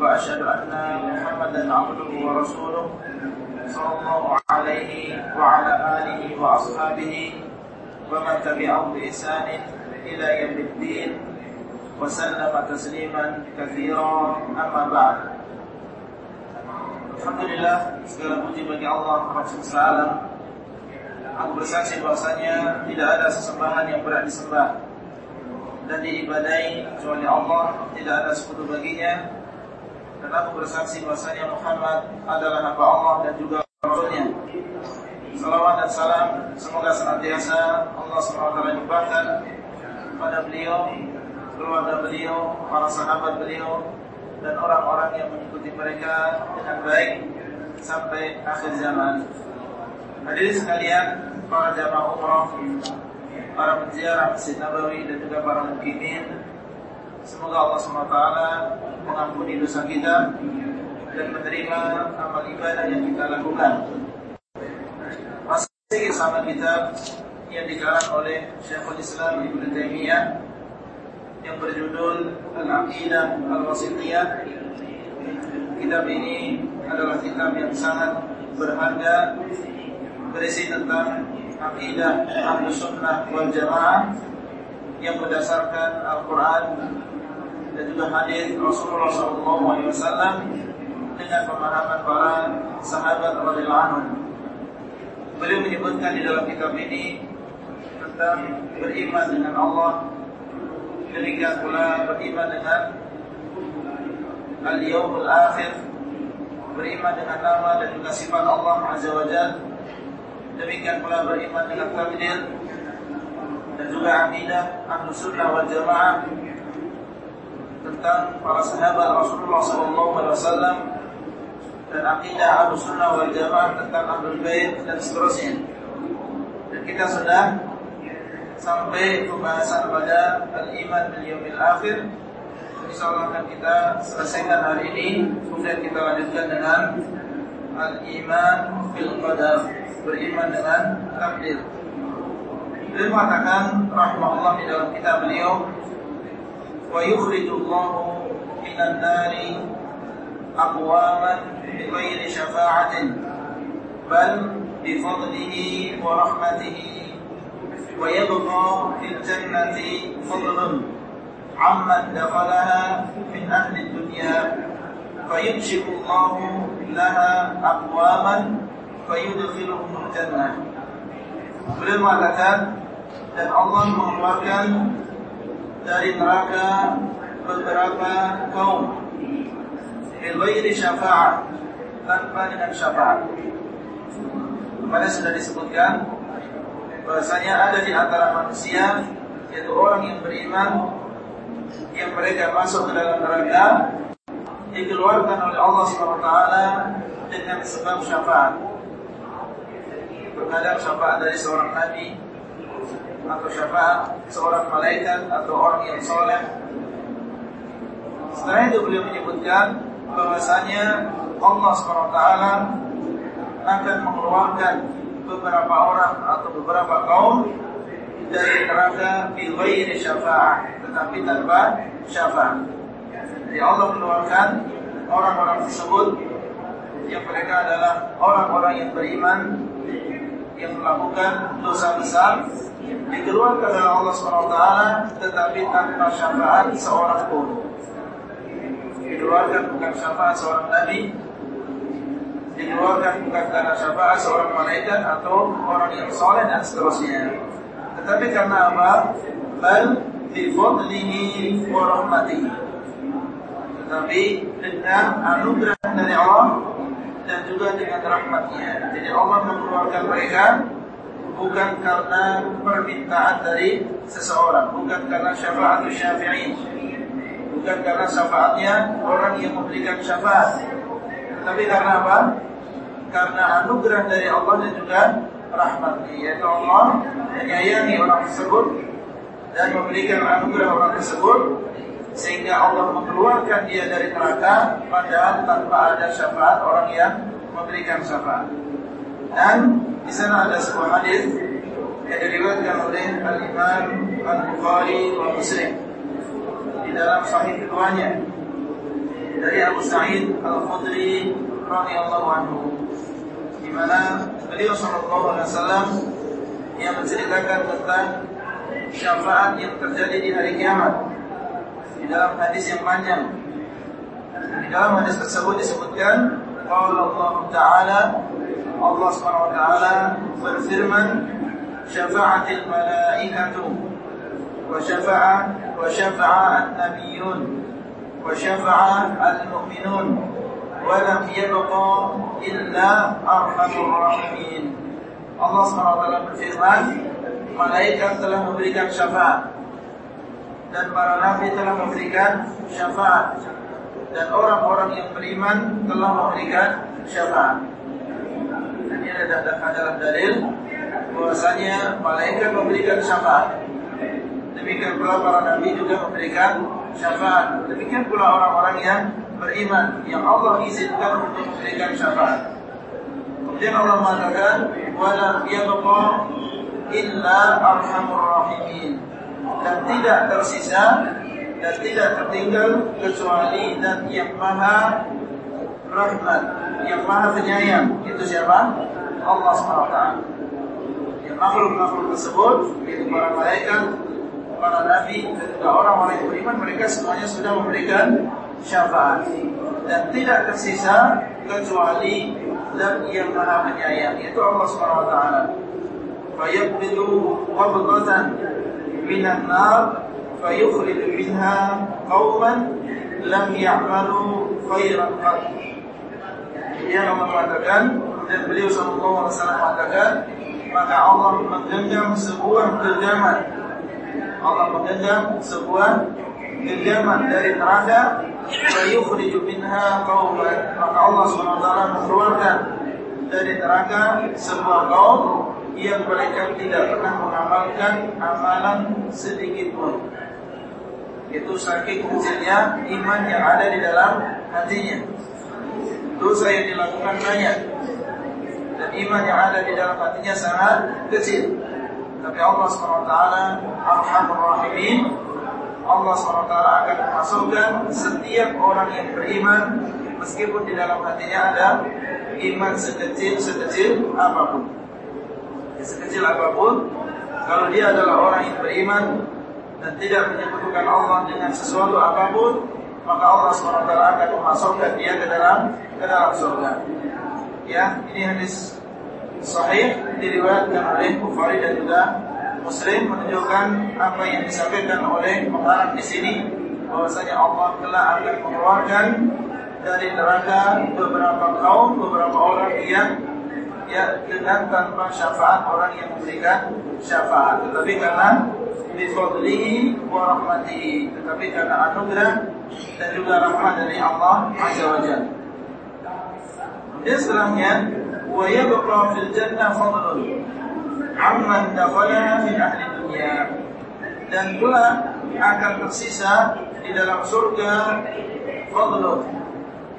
وأشهد أن محمدا عبده ورسوله صلى الله عليه وعلى آله وأصحابه ومن تبعهم بإحسان إلى يوم الدين وسلم تسليما كثيرا أما بعد Alhamdulillah segala puji bagi Allah Rasul Salam Aku bersaksi bahwasanya tidak ada sesembahan yang berat disembah dan diibadai kecuali Allah, tidak ada sekutu baginya. Dan aku bersaksi bahwasanya Muhammad adalah hamba Allah dan juga Rasulnya. Salawat dan salam semoga senantiasa Allah SWT limpahkan pada beliau, keluarga beliau, para sahabat beliau, dan orang-orang yang mengikuti mereka dengan baik sampai akhir zaman. Hadirin sekalian, para jamaah umrah, para penziarah Masjid Nabawi dan juga para mukimin, semoga Allah SWT mengampuni dosa kita dan menerima amal ibadah yang kita lakukan. Masih sama kita yang dikarang oleh Syekhul Islam Ibn Taimiyah yang berjudul Al-Aqidah Al-Wasitiyah. Kitab ini adalah kitab yang sangat berharga berisi tentang akidah Ahlus Sunnah wal Jamaah yang berdasarkan Al-Quran dan juga hadis Rasulullah SAW dengan pemahaman para sahabat radhiyallahu anhum. Beliau menyebutkan di dalam kitab ini tentang beriman dengan Allah, demikian pula beriman dengan al-yaumul akhir, beriman dengan nama dan juga sifat Allah Azza wa Jalla. Demikian pula beriman dengan takdir dan juga akidah ahlu sunnah wal jamaah tentang para sahabat Rasulullah SAW dan akidah ahlu sunnah wal jamaah tentang ahlul bait dan seterusnya. Dan kita sudah sampai pembahasan pada al-iman bil yaumil akhir. Insyaallah akan kita selesaikan hari ini, kemudian kita lanjutkan dengan al-iman bil qadar beriman dengan takdir. Beliau mengatakan rahmatullah di dalam kitab beliau wa yukhrijullahu minan nari aqwaman bighairi syafa'atin bal bi fadlihi wa rahmatihi wa yabqa fil jannati fadlun amman dakhalaha min ahli dunya fayumshiku Allah laha aqwaman fayudkhiluhumul jannah. Beliau mengatakan dan Allah mengeluarkan dari neraka beberapa kaum. Bil syafa'ah tanpa dengan syafaat. Kemarin sudah disebutkan? Bahwasanya ada di antara manusia yaitu orang yang beriman yang mereka masuk ke dalam neraka dikeluarkan oleh Allah SWT dengan sebab syafaat. Terhadap syafaat dari seorang nabi atau syafaat seorang malaikat atau orang yang soleh. Setelah itu beliau menyebutkan bahwasanya Allah SWT akan mengeluarkan beberapa orang atau beberapa kaum dari neraka bil ghairi syafaat tetapi tanpa syafaat. Jadi Allah mengeluarkan orang-orang tersebut yang mereka adalah orang-orang yang beriman yang melakukan dosa besar dikeluarkan oleh Allah SWT tetapi tanpa syafaat seorang pun dikeluarkan bukan syafaat seorang nabi dikeluarkan bukan karena syafaat seorang malaikat atau orang yang soleh dan seterusnya tetapi karena apa? bal bi fadlihi wa rahmatihi tetapi dengan anugerah dari Allah dan juga dengan rahmatnya. Jadi Allah mengeluarkan mereka bukan karena permintaan dari seseorang, bukan karena syafaat syafi'in, Bukan karena syafaatnya orang yang memberikan syafaat. Tapi karena apa? Karena anugerah dari Allah dan juga rahmatnya Yaitu Allah menyayangi orang tersebut Dan memberikan anugerah orang tersebut Sehingga Allah mengeluarkan dia dari neraka Padahal tanpa ada syafaat orang yang memberikan syafaat Dan di sana ada sebuah hadis yang diriwayatkan oleh Al Imam Al Bukhari wa Muslim. Di dalam Sahih keduanya dari Abu Sa'id Al Khudri radhiyallahu anhu di mana beliau sallallahu alaihi wasallam yang menceritakan tentang syafaat yang terjadi di hari kiamat. Di dalam hadis yang panjang. Di dalam hadis tersebut disebutkan Allah taala Allah Subhanahu wa taala berfirman syafa'atil malaikatu wa syafa'a wa syafa'a an-nabiyyun wa syafa'a al-mu'minun wa lam yabqa illa arhamur rahimin Allah Subhanahu wa taala berfirman malaikat telah memberikan syafaat dan para nabi telah memberikan syafaat dan orang-orang yang beriman telah memberikan syafaat ini ada adalah dalil bahwasanya malaikat memberikan syafaat. Demikian pula para nabi juga memberikan syafaat. Demikian pula orang-orang yang beriman yang Allah izinkan untuk memberikan syafaat. Kemudian Allah mengatakan wala yabqa illa arhamur rahimin dan tidak tersisa dan tidak tertinggal kecuali dan yang maha rahmat, yang maha penyayang. Itu siapa? Allah SWT Yang makhluk-makhluk tersebut Yaitu para malaikat Para nabi dan juga orang-orang yang beriman Mereka semuanya sudah memberikan syafaat Dan tidak tersisa Kecuali Dan yang maha penyayang Yaitu Allah SWT Fayabdidu wabdatan Minan nar Fayukhriju minha Qawman Lam ya'malu khairan qad Allah mengatakan dan beliau sallallahu alaihi wasallam mengatakan maka Allah menggenggam sebuah genggaman. Allah menggenggam sebuah genggaman dari neraka. Fayukhriju minha qauman. Maka Allah SWT mengeluarkan dari neraka sebuah kaum yang mereka tidak pernah mengamalkan amalan sedikit pun. Itu saking kecilnya iman yang ada di dalam hatinya dosa yang dilakukan banyak dan iman yang ada di dalam hatinya sangat kecil. Tapi Allah SWT Arhamur Rahimin Allah SWT akan memasukkan setiap orang yang beriman Meskipun di dalam hatinya ada iman sekecil-sekecil apa pun ya, Sekecil apa pun Kalau dia adalah orang yang beriman Dan tidak menyebutkan Allah dengan sesuatu apa pun Maka Allah SWT akan memasukkan dia ke dalam ke dalam surga. Ya, ini hadis sahih diriwayatkan oleh Bukhari dan juga Muslim menunjukkan apa yang disampaikan oleh pengarang di sini bahwasanya Allah telah akan mengeluarkan dari neraka beberapa kaum, beberapa orang yang ya dengan tanpa syafaat orang yang memberikan syafaat, tetapi karena bifadlihi wa rahmatihi, tetapi karena anugerah dan juga rahmat dari Allah Azza wa Jalla. Dan setelahnya wa yabqa fil jannah fadlun amman dakhalaha min ahli dunya. Dan pula akan tersisa di dalam surga fadlun.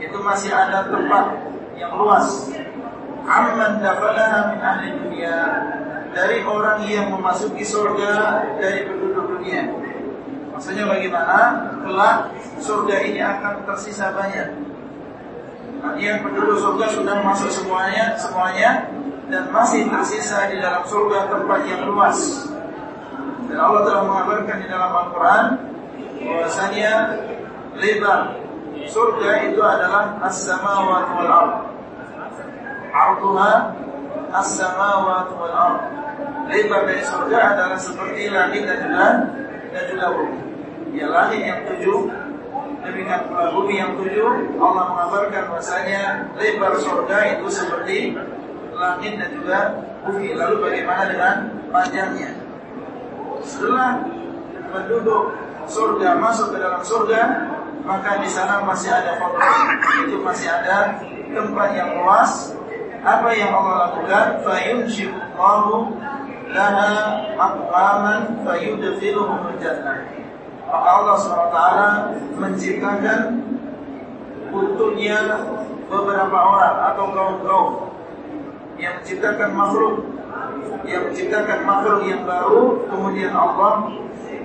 Itu masih ada tempat yang luas. Amman dakhalaha min ahli dunya. Dari orang yang memasuki surga dari penduduk dunia. Maksudnya bagaimana? Kelak surga ini akan tersisa banyak yang penduduk surga sudah masuk semuanya, semuanya dan masih tersisa di dalam surga tempat yang luas. Dan Allah telah mengabarkan di dalam Al-Quran bahwasanya lebar surga itu adalah as-samawat wal ard. Arduha as-samawat wal ard. Lebar dari surga adalah seperti langit dan juga dan juga bumi. Ya langit yang tujuh demikian pula bumi yang tujuh Allah mengabarkan bahasanya lebar surga itu seperti langit dan juga bumi lalu bagaimana dengan panjangnya setelah penduduk surga masuk ke dalam surga maka di sana masih ada fadl, itu masih ada tempat yang luas. Apa yang Allah lakukan? Fayunshiqallahu laha aqwaman fayudkhiluhum jannah. Allah SWT menciptakan untuknya beberapa orang atau kaum-kaum yang menciptakan makhluk yang menciptakan makhluk yang baru kemudian Allah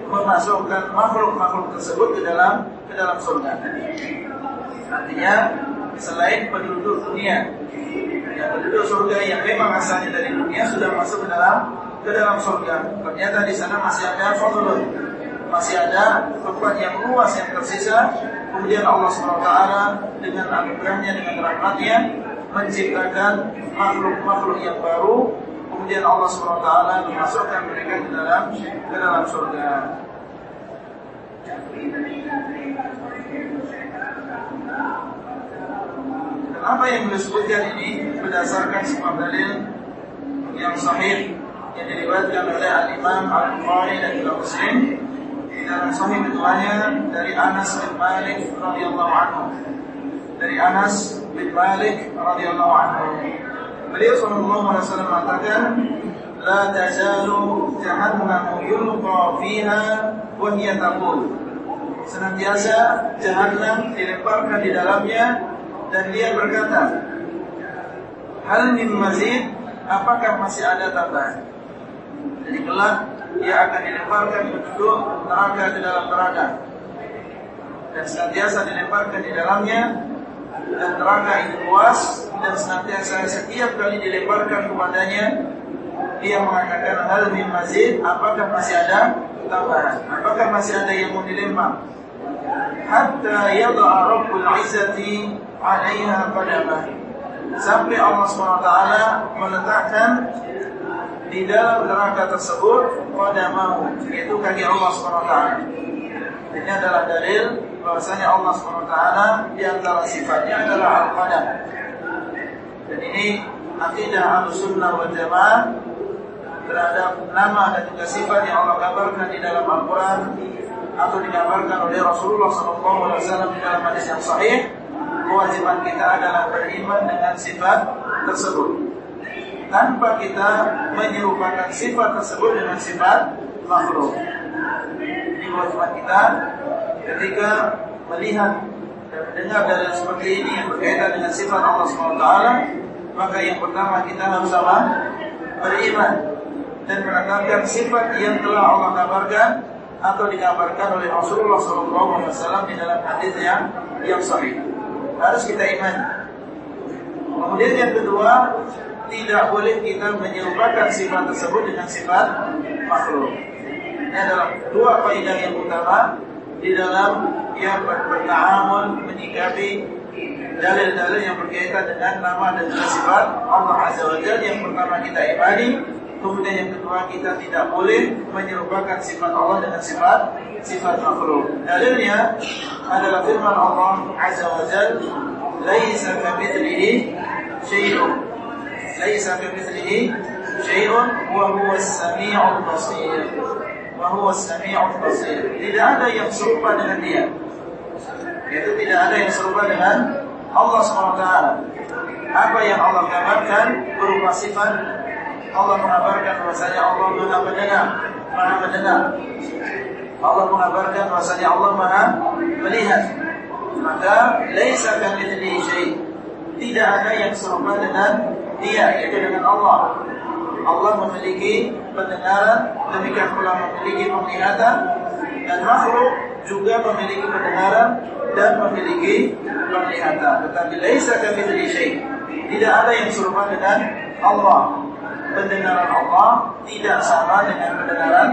memasukkan makhluk-makhluk tersebut ke dalam ke dalam surga. Artinya selain penduduk dunia yang penduduk surga yang memang asalnya dari dunia sudah masuk ke dalam ke dalam surga. Ternyata di sana masih ada fadlun, masih ada tempat yang luas yang tersisa. Kemudian Allah SWT dengan anugerahnya dengan rahmatnya menciptakan makhluk-makhluk yang baru kemudian Allah SWT memasukkan mereka ke dalam ke dalam surga. Apa yang disebutkan ini berdasarkan sebuah dalil yang sahih yang diriwayatkan oleh Al Imam Al Bukhari dan juga Muslim dalam sahih keduanya dari Anas bin Malik radhiyallahu anhu. Dari Anas bin Malik radhiyallahu anhu. Beliau sallallahu alaihi wasallam mengatakan la tazalu jahannam yulqa fiha wa hiya taqul. Senantiasa jahannam dilemparkan di dalamnya dan dia berkata, Hal min mazid, apakah masih ada tambahan? Jadi kelak dia akan dilemparkan penduduk neraka di dalam neraka. Dan senantiasa dilemparkan di dalamnya dan neraka itu luas dan senantiasa setiap kali dilemparkan kepadanya dia mengatakan hal min mazid apakah masih ada tambahan? Apakah masih ada yang mau dilempar? Hatta yada'a rabbul izzati 'alaiha qadamah. Sampai Allah SWT meletakkan di dalam neraka tersebut qadamahu yaitu kaki Allah SWT ini adalah dalil bahwasanya Allah SWT di antara sifatnya adalah al-qadam dan ini akidah al-sunnah wal jamaah terhadap nama dan juga sifat yang Allah kabarkan di dalam Al-Quran atau dikabarkan oleh Rasulullah SAW di dalam hadis yang sahih kewajiban kita adalah beriman dengan sifat tersebut tanpa kita menyerupakan sifat tersebut dengan sifat makhluk. Ini kewajiban kita ketika melihat dan mendengar dari seperti ini yang berkaitan dengan sifat Allah SWT, maka yang pertama kita harus apa? Beriman dan menetapkan sifat yang telah Allah kabarkan atau dikabarkan oleh Rasulullah SAW di dalam hadis yang yang sahih harus kita iman. Kemudian yang kedua, tidak boleh kita menyerupakan sifat tersebut dengan sifat makhluk. Ini adalah dua faedah yang utama di dalam yang berta'amul menyikapi dalil-dalil yang berkaitan dengan nama dan sifat Allah Azza wa Jalla yang pertama kita imani kemudian yang kedua kita tidak boleh menyerupakan sifat Allah dengan sifat sifat makhluk. Dalilnya adalah firman Allah Azza wa Jalla, "Laisa kamitslihi syai'un." Syai'un wa huwa as-sami'ul basir. Wa huwa as-sami'ul basir. Tidak ada yang serupa dengan Dia. Itu tidak ada yang serupa dengan Allah SWT. Apa yang Allah kabarkan berupa sifat Allah mengabarkan bahwasanya Allah Maha mendengar, Maha mendengar. Allah mengabarkan bahwasanya Allah Maha melihat. Maka laisa kamitslihi syai. Tidak ada yang serupa dengan Dia yaitu dengan Allah. Allah memiliki pendengaran, demikian pula memiliki penglihatan dan makhluk juga memiliki pendengaran dan memiliki penglihatan. Tetapi laisa kamitslihi syai. Tidak ada yang serupa dengan Allah. Pendengaran Allah tidak sama dengan pendengaran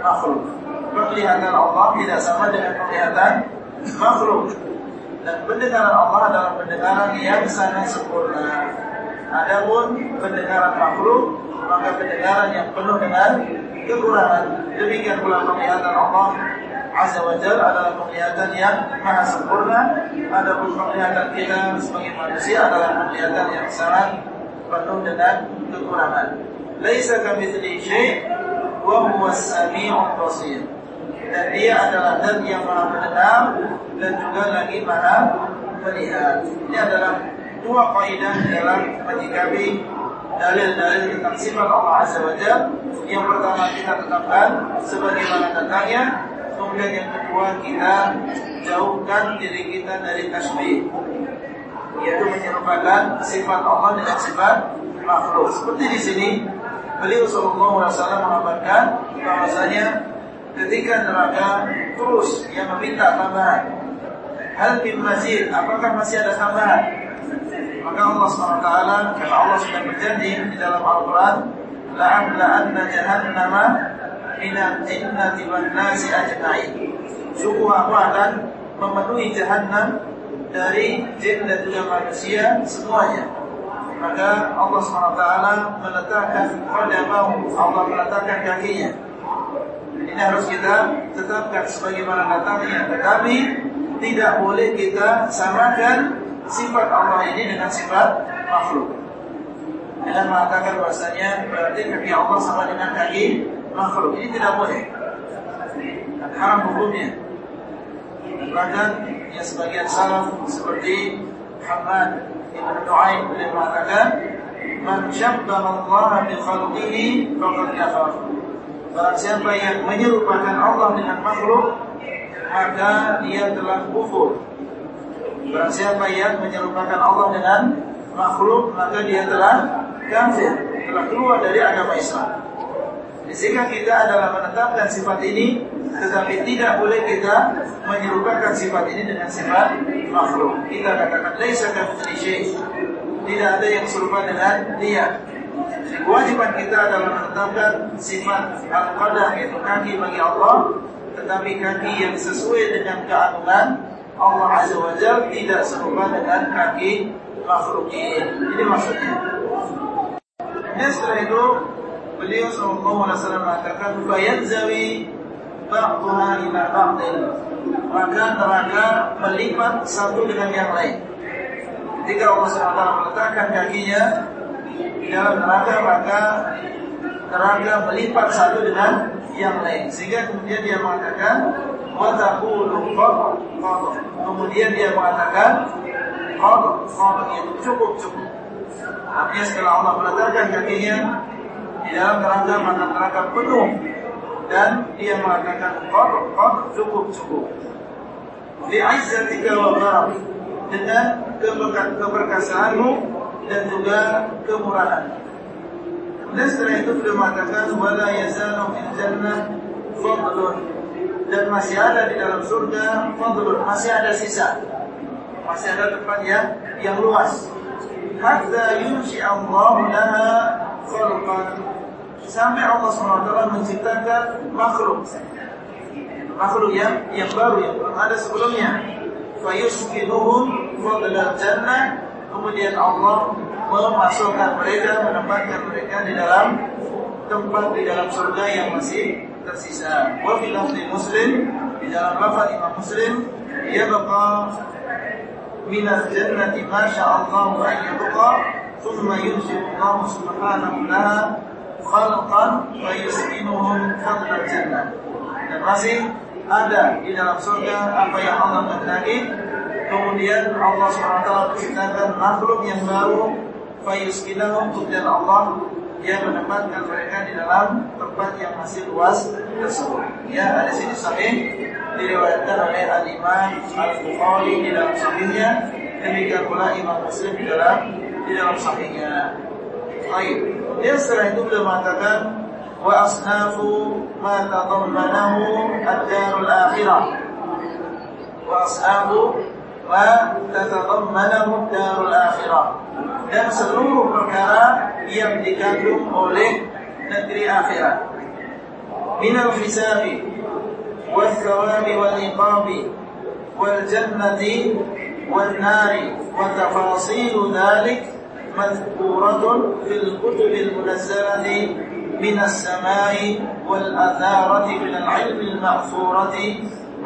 makhluk penglihatan Allah tidak sama dengan penglihatan makhluk. Dan pendengaran Allah adalah pendengaran yang sangat sempurna. Adapun pendengaran makhluk, maka pendengaran yang penuh dengan kekurangan. Demikian pula penglihatan Allah Azza wa Jal adalah penglihatan yang maha sempurna. Adapun penglihatan kita sebagai manusia adalah penglihatan yang sangat penuh dengan kekurangan. Laisa kamitslihi syai' wa huwa as-sami'ul basir dan dia adalah zat yang maha mendengar dan juga lagi maha melihat. Ini adalah dua kaidah dalam menyikapi dalil-dalil tentang sifat Allah Azza wa Yang pertama kita tetapkan sebagaimana datangnya, kemudian yang kedua kita jauhkan diri kita dari tasbih yaitu menyerupakan sifat Allah dengan sifat makhluk. Seperti di sini beliau sallallahu alaihi wasallam mengabarkan bahwasanya ketika neraka terus yang meminta tambahan. Hal bin mazid, apakah masih ada tambahan? Maka Allah SWT, karena Allah sudah berjanji di dalam Al-Quran, La'amla anna jahannama minal jinnati wan nasi ajma'in. Sungguh aku akan memenuhi jahannam dari jin dan juga manusia semuanya. Maka Allah SWT meletakkan qadamahu, Allah meletakkan kakinya. Ini harus kita tetapkan sebagaimana datangnya. Tetapi tidak boleh kita samakan sifat Allah ini dengan sifat makhluk. Dengan mengatakan bahasanya berarti kaki Allah sama dengan kaki makhluk. Ini tidak boleh. Dan haram hukumnya. Bahkan yang sebagian salaf seperti Muhammad Ibn Nu'aim beliau mengatakan Man syabbaha Allah bi khalqihi faqad kafar. Barang siapa yang menyerupakan Allah dengan makhluk maka dia telah kufur. Barang siapa yang menyerupakan Allah dengan makhluk maka dia telah kafir, telah keluar dari agama Islam. Sehingga kita adalah menetapkan sifat ini tetapi tidak boleh kita menyerupakan sifat ini dengan sifat makhluk. Kita katakan laisa kamitslihi Tidak ada yang serupa dengan dia. Kewajiban kita adalah menetapkan sifat al-qadah yaitu kaki bagi Allah, tetapi kaki yang sesuai dengan keagungan Allah Azza wa Jalla tidak serupa dengan kaki makhluk ini. Maksudnya. Dan setelah itu beliau sallallahu alaihi wasallam mengatakan fayanzawi ba'daha ila ba'din. Maka neraka melipat satu dengan yang lain. Ketika Allah SWT meletakkan kakinya di dalam neraka, maka neraka melipat satu dengan yang lain. Sehingga kemudian dia mengatakan, Wataqulu qadar. Kemudian dia mengatakan qadar qadar itu cukup cukup. Artinya setelah Allah meletakkan kakinya di dalam kerangka maka penuh dan dia mengatakan qadar qadar cukup cukup. Di aizzatika tiga gharab dengan keberkasaanmu dan juga kemurahan. Dan setelah itu beliau mengatakan wala yazalu fil jannah fadlun dan masih ada di dalam surga fadlun. Masih ada sisa. Masih ada tempat yang yang luas. Hatta yunshi Allah laha khalqan. Sampai Allah SWT menciptakan makhluk. Makhluk yang yang baru yang belum ada sebelumnya. Fayuskinuhum fadlal jannah. Kemudian Allah memasukkan mereka menempatkan mereka di dalam tempat di dalam surga yang masih tersisa wa fi lafzi muslim di dalam lafaz Imam Muslim ya baqa min al-jannati ma syaa Allah an yabqa thumma yunzilu Allah subhanahu laha khalqan wa yuskinuhum fadlal jannah. Dan masih ada di dalam surga apa yang Allah kehendaki. Kemudian Allah SWT menciptakan makhluk yang baru fayuskinahum kemudian Allah yang menempatkan mereka di dalam tempat yang masih luas tersebut. Ya, ada sini sahih diriwayatkan oleh Al Imam Al Bukhari di dalam sahihnya, demikian pula Imam Muslim di dalam di dalam sahihnya. Baik. Dia setelah itu beliau mengatakan wa asnafu ma tadammanahu ad-darul akhirah. Wa asnafu ma tatadammanahu ad-darul akhirah. Dan seluruh perkara yang dikandung oleh negeri akhirat minal hisabi wal thawabi wal iqabi wal jannati wal nari wa tafasil dhalik madhkuratun fil kutub al munazzalati min as samai wal atharati min al ilm al ma'thurati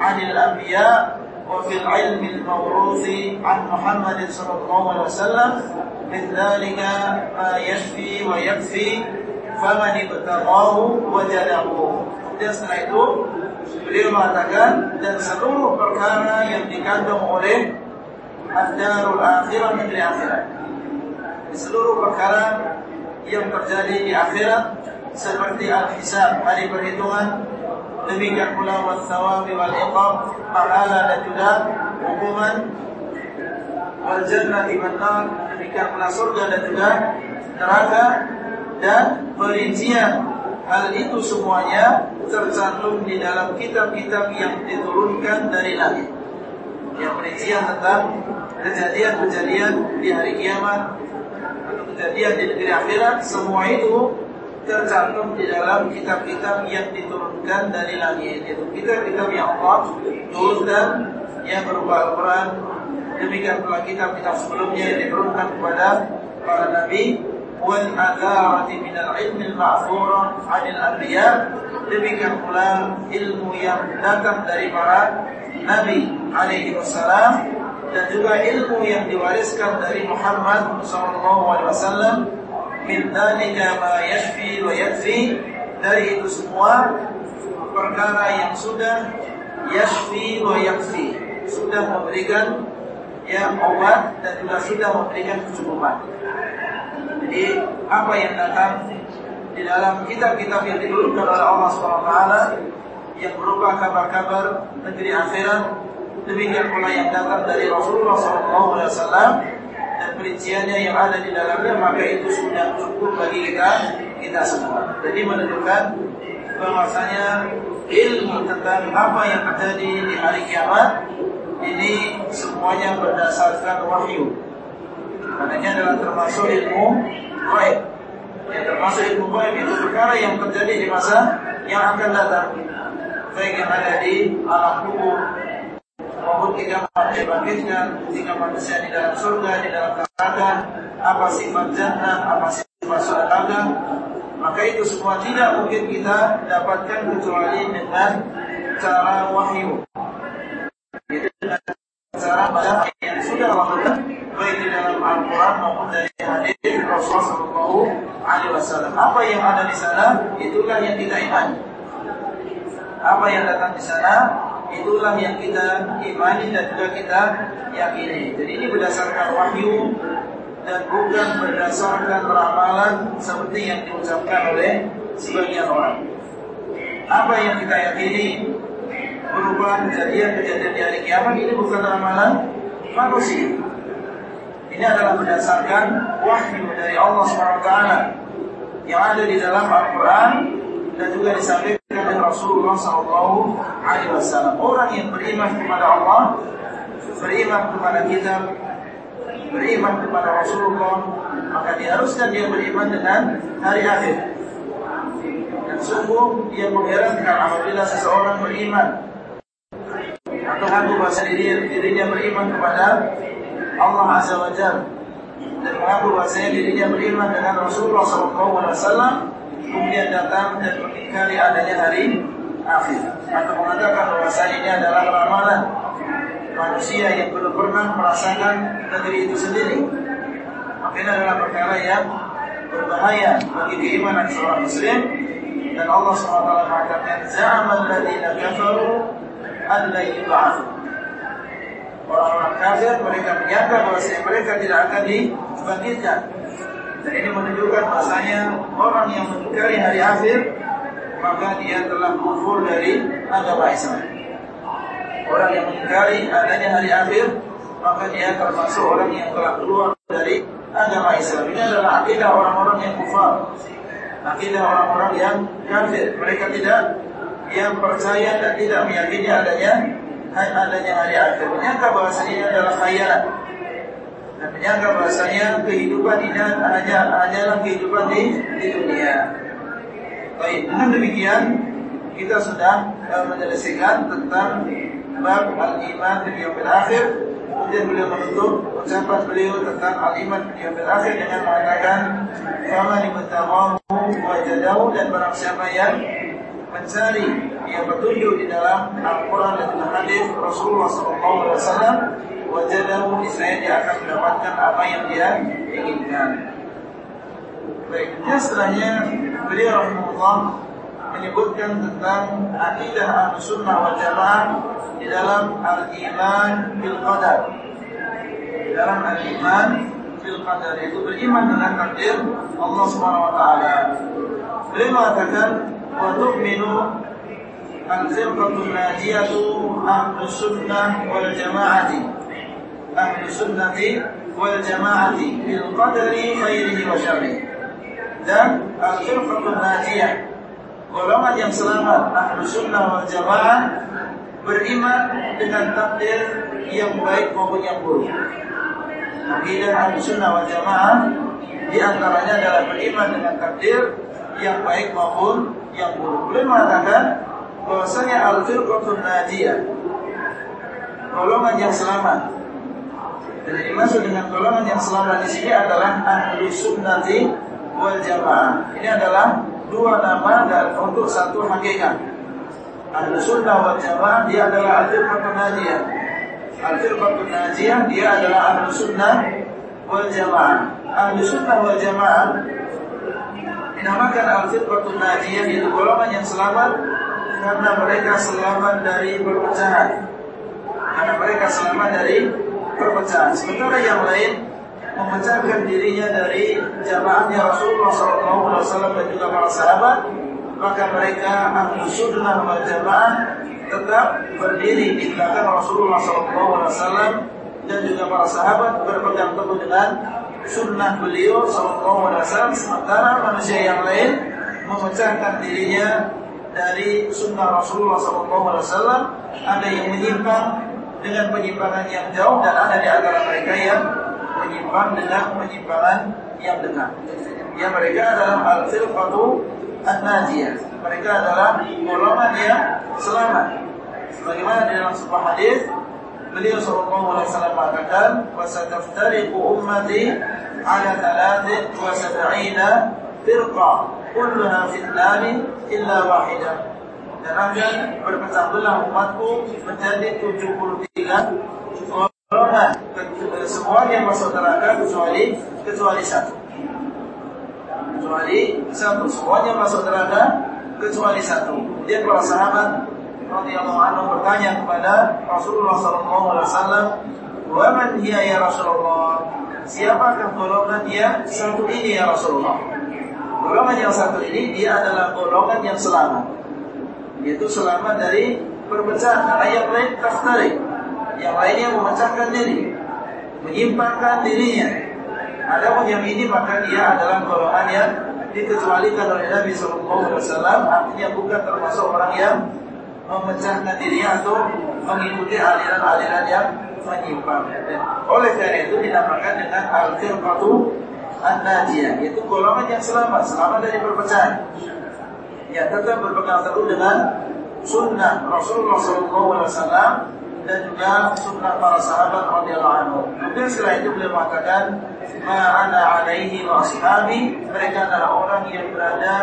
an al anbiya وفي العلم الموروث عن محمد صلى الله عليه وسلم من ذلك ما يشفي ويكفي فمن ابتغاه وجده dan setelah itu Beliau mengatakan dan seluruh perkara yang dikandung oleh ad-darul akhirah negeri akhirat. Seluruh perkara yang terjadi di akhirat seperti al-hisab, hari perhitungan, demikian pula wasawabi wal iqab, pahala dan juga hukuman, wal jannati wan nar, demikian pula surga dan juga neraka dan perincian hal itu semuanya tercantum di dalam kitab-kitab yang diturunkan dari langit. Yang perincian tentang kejadian-kejadian di hari kiamat atau kejadian di negeri akhirat semua itu tercantum di dalam kitab-kitab yang diturunkan dari langit yaitu kitab-kitab yang Allah turunkan yang berupa Al-Quran demikian pula kitab-kitab sebelumnya yang diturunkan kepada para nabi wal adharati min al-ilm al-ma'thura 'anil anbiya. Demikian pula ilmu yang datang dari para nabi alaihi wassalam dan juga ilmu yang diwariskan dari Muhammad sallallahu alaihi wasallam. Min dzalika ma yashfi wa yakfi. Dari itu semua perkara yang sudah yashfi wa yakfi sudah memberikan yang obat dan juga sudah memberikan kecukupan. Jadi apa yang datang di dalam kitab-kitab yang diturunkan oleh Allah SWT yang berupa kabar-kabar negeri akhirat, demikian pula yang datang dari Rasulullah SAW dan perinciannya yang ada di dalamnya maka itu sudah cukup bagi kita kita semua. Jadi menentukan bahwasanya ilmu tentang apa yang terjadi di hari kiamat ini semuanya berdasarkan wahyu. Karena adalah termasuk ilmu gaib. Yang termasuk ilmu gaib itu perkara yang terjadi di masa yang akan datang. Baik yang ada di alam kubur maupun ketika dibangkitkan, ketika manusia di dalam surga, di dalam neraka, apa sifat jannah, apa sifat surga, maka itu semua tidak mungkin kita dapatkan kecuali dengan cara wahyu. Itu dengan cara baca yang sudah Allah baik di dalam Al-Quran maupun dari hadis Rasulullah Shallallahu Alaihi Wasallam. Apa yang ada di sana itulah yang kita imani. Apa yang datang di sana itulah yang kita imani dan juga kita yakini. Jadi ini berdasarkan wahyu dan bukan berdasarkan ramalan seperti yang diucapkan oleh sebagian orang. Apa yang kita yakini berupa kejadian-kejadian di hari kiamat ini bukan ramalan manusia. Ini adalah berdasarkan wahyu dari Allah SWT yang ada di dalam Al-Quran dan juga disampaikan oleh Rasulullah SAW. Alaihi Wasallam. Orang yang beriman kepada Allah, beriman kepada kitab, beriman kepada Rasulullah, maka diharuskan dia beriman dengan hari akhir. Dan sungguh dia mengherankan apabila seseorang beriman mengaku bahasa diri, dirinya beriman kepada Allah Azza wa Jalla dan mengaku bahasanya dirinya beriman dengan Rasulullah SAW kemudian datang dan mengingkari adanya hari akhir. Atau mengatakan bahwasanya ini adalah ramalan manusia yang belum pernah merasakan negeri itu sendiri. Maka ini adalah perkara yang berbahaya bagi keimanan seorang muslim. Dan Allah SWT mengatakan zaman ladina kafaru an la yub'atsu orang-orang kafir mereka menyangka bahwa mereka tidak akan dibangkitkan dan ini menunjukkan bahasanya orang yang mengingkari hari akhir maka dia telah kufur dari agama Islam. Orang yang mengingkari adanya hari akhir maka dia termasuk orang yang telah keluar dari agama Islam. Ini adalah akidah orang-orang yang kufar. Akidah orang-orang yang kafir. Mereka tidak yang percaya dan tidak meyakini adanya adanya hari akhir. Menyangka bahasanya ini adalah khayalan dan menyangka bahasanya kehidupan ini hanya hanyalah kehidupan di, di dunia. Baik, dengan demikian kita sudah menyelesaikan tentang bab al-iman di yaumil akhir. Kemudian beliau menutup ucapan beliau tentang al-iman di yaumil akhir dengan mengatakan faman ibtaghahu wajadahu dan barang siapa yang mencari yang petunjuk di dalam Al-Quran dan hadis Rasulullah SAW wajadahu niscaya dia akan mendapatkan apa yang dia inginkan. Baik, setelahnya beliau rahimahullah menyebutkan tentang akidah ahlu sunnah wal jamaah di dalam al-iman bil qadar. Di dalam al-iman bil qadar itu beriman dengan takdir Allah Subhanahu wa taala. Beliau mengatakan sunnah wal jamaati. Ahlu sunnati wal jamaati bil qadari khairihi wa syarrihi. Dan al-firqatul najiyah golongan yang selamat ahlu sunnah wal jamaah beriman dengan takdir yang baik maupun yang buruk. Akidah ahlu sunnah wal jamaah di antaranya adalah beriman dengan takdir yang baik maupun yang buruk. Beliau mengatakan bahwasanya al-firqatun najiyah golongan yang selamat. Dan dimaksud dengan golongan yang selamat di sini adalah ahlu sunnati wal jamaah. Ini adalah dua nama dan untuk satu hakikat. Ahlu sunnah wal jamaah dia adalah al-firqatun najiyah. Al-firqatun najiyah dia adalah ahlu sunnah wal jamaah. Ahlu sunnah wal jamaah dinamakan al-firqatun najiyah itu golongan yang selamat karena mereka selamat dari perpecahan. Karena mereka selamat dari perpecahan. Sementara yang lain memecahkan dirinya dari jamaahnya Rasulullah SAW dan juga para sahabat, maka mereka ahlu sunnah wal jamaah tetap berdiri di belakang Rasulullah SAW dan juga para sahabat berpegang teguh dengan sunnah beliau SAW. Sementara manusia yang lain memecahkan dirinya dari sunnah Rasulullah SAW. Ada yang menyimpang dengan penyimpangan yang jauh dan ada di antara mereka yang menyimpang dengan penyimpangan yang benar. Ya mereka adalah al-firqatu an-najiyah. Mereka adalah golongan yang selamat. Sebagaimana di dalam sebuah hadis beliau sallallahu alaihi wasallam mengatakan wasataftariqu ummati ala thalathin wa sab'ina firqa. Kulluha fi illa wahidah dan akan berpecah belah umatku menjadi 73 golongan. Semuanya masuk neraka kecuali kecuali satu. Kecuali satu. Semuanya masuk neraka kecuali satu. Dia para sahabat radhiyallahu anhu bertanya kepada Rasulullah sallallahu alaihi wasallam, "Wa man hiya ya Rasulullah?" Siapakah golongan yang satu ini ya Rasulullah? Golongan yang satu ini dia adalah golongan yang selamat. Yaitu selamat dari perpecahan karena yang lain taftari yang lainnya memecahkan diri, menyimpangkan dirinya. Adapun yang ini maka dia adalah golongan yang dikecualikan oleh Nabi Sallallahu Alaihi Wasallam, artinya bukan termasuk orang yang memecahkan dirinya atau mengikuti aliran-aliran yang menyimpang. oleh karena itu dinamakan dengan al-firqatu an-najiyah, yaitu golongan yang selamat, selamat dari perpecahan. Yang tetap berpegang teguh dengan sunnah Rasulullah Wasallam dan juga sunnah para sahabat radhiyallahu anhu. Kemudian setelah itu beliau mengatakan, "Ma alaihi wa ashabi." Mereka adalah orang yang berada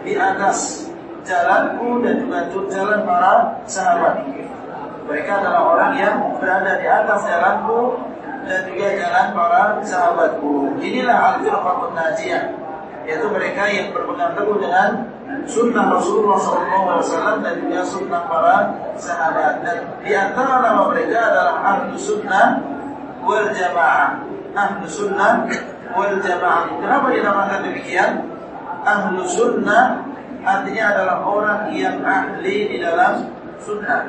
di atas jalanku dan juga jalan para sahabat. Mereka adalah orang yang berada di atas jalanku dan juga jalan para sahabatku. Inilah al-firqatun najiyah, yaitu mereka yang berpegang teguh dengan sunnah Rasulullah SAW dan juga sunnah para sahabat. Dan di antara nama mereka adalah ahlu sunnah wal jamaah. Ahlu sunnah wal jamaah. Kenapa dinamakan demikian? Ahlu sunnah artinya adalah orang yang ahli di dalam sunnah.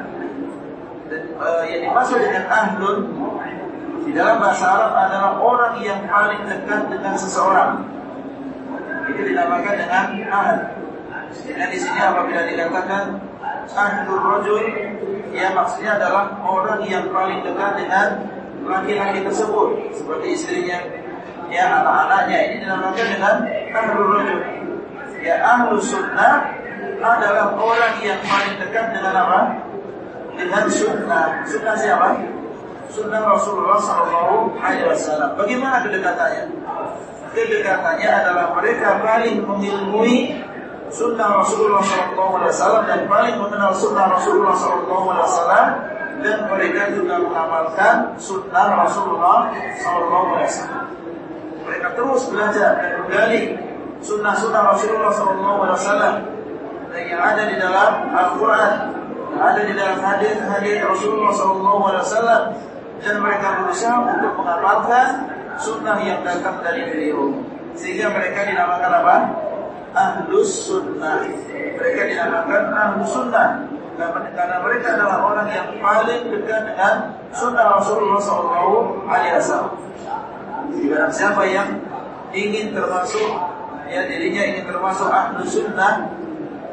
Dan uh, yang dimaksud dengan ahlun di dalam bahasa Arab adalah orang yang paling dekat dengan seseorang. Itu dinamakan dengan ahl. Sehingga di sini apabila dikatakan ahlul rajul, ya maksudnya adalah orang yang paling dekat dengan laki-laki tersebut, seperti istrinya, ya anak-anaknya. Ini dinamakan dengan ahlul rajul. Ya ahlu sunnah adalah orang yang paling dekat dengan apa? Dengan sunnah. Sunnah siapa? Sunnah Rasulullah Sallallahu Alaihi Wasallam. Bagaimana kedekatannya? Kedekatannya adalah mereka paling mengilmui sunnah Rasulullah SAW dan paling mengenal sunnah Rasulullah SAW dan mereka juga mengamalkan sunnah Rasulullah SAW. Mereka terus belajar dan menggali sunnah-sunnah Rasulullah SAW dan yang ada di dalam Al-Quran, ada di dalam hadis-hadis Rasulullah SAW, dan mereka berusaha untuk mengamalkan sunnah yang datang dari beliau, sehingga mereka dinamakan apa? Ahlus Sunnah. Mereka dinamakan Ahlus Sunnah karena mereka adalah orang yang paling dekat dengan sunnah Rasulullah SAW. Barang siapa yang ingin termasuk ya dirinya ingin termasuk ahlu sunnah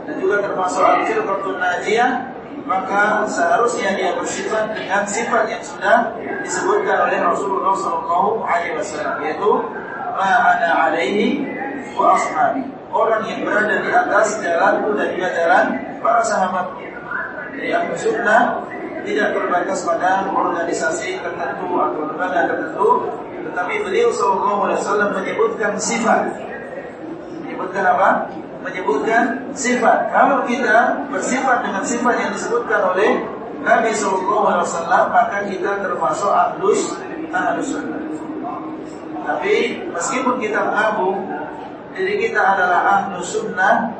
dan juga termasuk al-firqatul najiyah maka seharusnya dia bersifat dengan sifat yang sudah disebutkan oleh Rasulullah SAW yaitu ma'ana alaihi wa ashabi orang yang berada di atas jalanku dan juga jalan para sahabat jadi ahlu sunnah tidak terbatas pada organisasi tertentu atau lembaga tertentu tetapi beliau SAW menyebutkan sifat. Menyebutkan apa? Menyebutkan sifat. Kalau kita bersifat dengan sifat yang disebutkan oleh Nabi SAW, maka kita termasuk ahlus ahlus sunnah. Tapi meskipun kita mengaku diri kita adalah ahlus sunnah,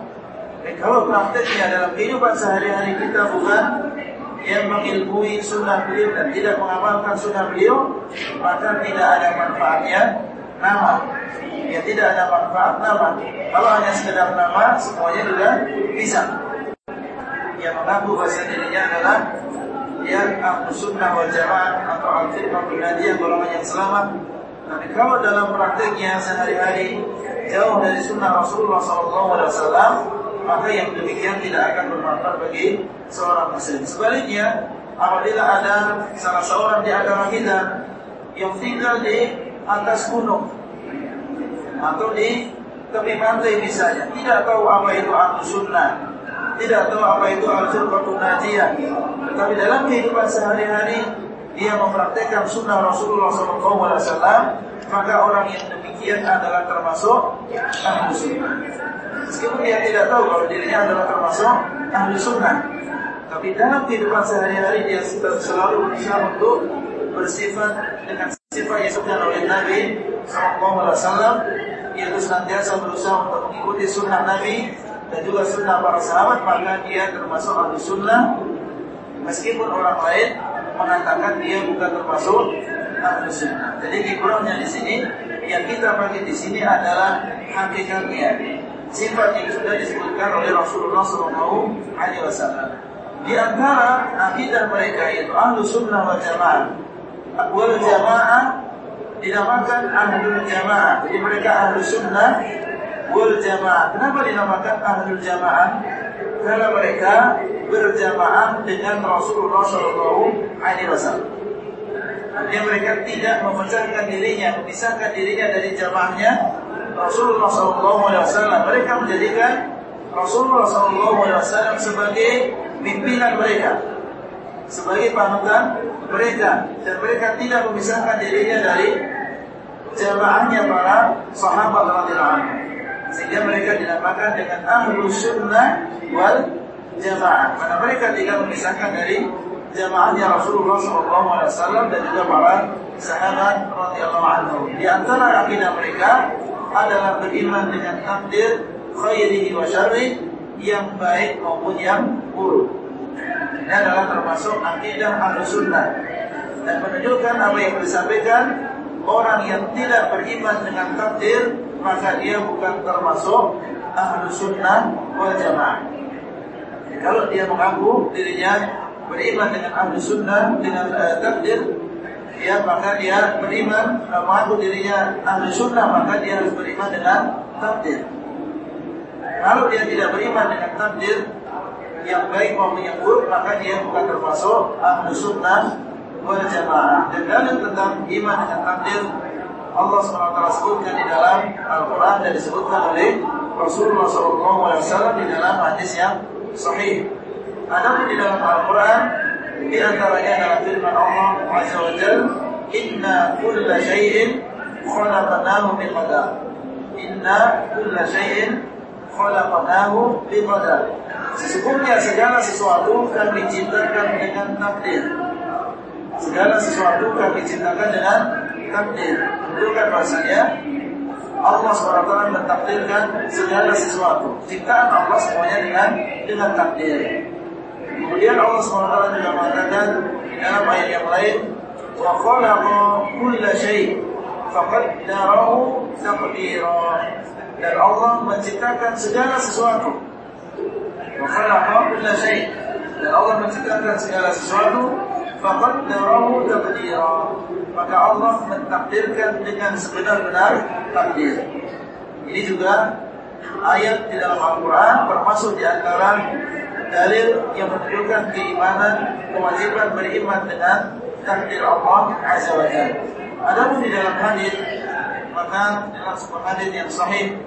dan kalau prakteknya dalam kehidupan sehari-hari kita bukan yang mengilmui sunnah beliau dan tidak mengamalkan sunnah beliau, maka tidak ada manfaatnya nama. Ya tidak ada manfaat nama. Kalau hanya sekedar nama, semuanya juga bisa. Yang mengaku bahasa dirinya adalah yang ahlu sunnah wal jamaah atau al-firqah yang golongan yang selamat. Tapi kalau dalam prakteknya sehari-hari jauh dari sunnah Rasulullah SAW, maka yang demikian tidak akan bermanfaat bagi seorang muslim. Sebaliknya, apabila ada salah seorang di antara kita yang tinggal di atas gunung atau di tepi pantai misalnya, tidak tahu apa itu ahlu sunnah, tidak tahu apa itu al-firqatun tetapi dalam kehidupan sehari-hari dia mempraktekkan sunnah Rasulullah SAW, maka orang yang demikian adalah termasuk ahlu sunnah. Meskipun dia tidak tahu kalau dirinya adalah termasuk ahli sunnah. Tapi dalam kehidupan sehari-hari dia selalu berusaha untuk bersifat dengan sifat yang disebutkan oleh Nabi SAW yaitu senantiasa berusaha untuk mengikuti sunnah Nabi dan juga sunnah para sahabat maka dia termasuk ahli sunnah meskipun orang lain mengatakan dia bukan termasuk ahli sunnah. Jadi kurangnya di sini yang kita pakai di sini adalah hakikatnya sifat yang sudah disebutkan oleh Rasulullah SAW. Di antara akidah mereka yaitu ahlu sunnah wal jamaah. Wal jamaah dinamakan ahlu jamaah. Jadi mereka ahlu sunnah wal jamaah. Kenapa dinamakan ahlu jamaah? Karena mereka berjamaah dengan Rasulullah SAW. Artinya mereka tidak memecahkan dirinya, memisahkan dirinya dari jamaahnya Rasulullah SAW. Mereka menjadikan Rasulullah SAW sebagai pimpinan mereka, sebagai panutan mereka, dan mereka tidak memisahkan dirinya dari jamaahnya para sahabat radhiyallahu Sehingga mereka dinamakan dengan ahlu sunnah wal jamaah. Karena mereka tidak memisahkan dari jamaahnya Rasulullah SAW dan juga para sahabat radhiyallahu anhu. Di antara akidah mereka adalah beriman dengan takdir khairihi wa syarri yang baik maupun yang buruk. Ini adalah termasuk akidah ahlu sunnah dan menunjukkan apa yang disampaikan orang yang tidak beriman dengan takdir maka dia bukan termasuk ahlu sunnah wal jamaah. Kalau dia mengaku dirinya beriman dengan ahlu sunnah dengan uh, takdir ya maka dia beriman mengaku dirinya ahli sunnah maka dia harus beriman dengan takdir. Kalau dia tidak beriman dengan takdir yang baik maupun yang buruk maka dia bukan termasuk ahli sunnah wal jamaah. Dan dalam tentang iman dengan takdir Allah SWT sebutkan di dalam Al-Quran dan disebutkan oleh Rasulullah SAW di dalam hadis yang sahih. Ada di dalam Al-Quran di antaranya adalah firman Allah Azza wa Jal, Inna kulla syai'in khalaqnahu min qadar. Inna kulla syai'in khalaqnahu bi qadar. Sesungguhnya segala sesuatu kami ciptakan dengan takdir. Segala sesuatu kami ciptakan dengan takdir. Menunjukkan bahasanya Allah SWT mentakdirkan segala sesuatu. Ciptaan Allah semuanya dengan dengan takdir. Kemudian Allah SWT juga mengatakan dalam ayat yang lain, "Wa khalaqa kulla syai' faqaddarahu taqdira." Dan Allah menciptakan segala sesuatu. Dan Allah menciptakan segala sesuatu faqaddarahu taqdira maka Allah mentakdirkan dengan sebenar-benar takdir. Ini juga ayat di dalam Al-Quran termasuk di antara dalil yang menunjukkan keimanan kewajiban beriman dengan takdir Allah Azza wa Jalla. Adapun di dalam hadis maka dalam sebuah hadis yang sahih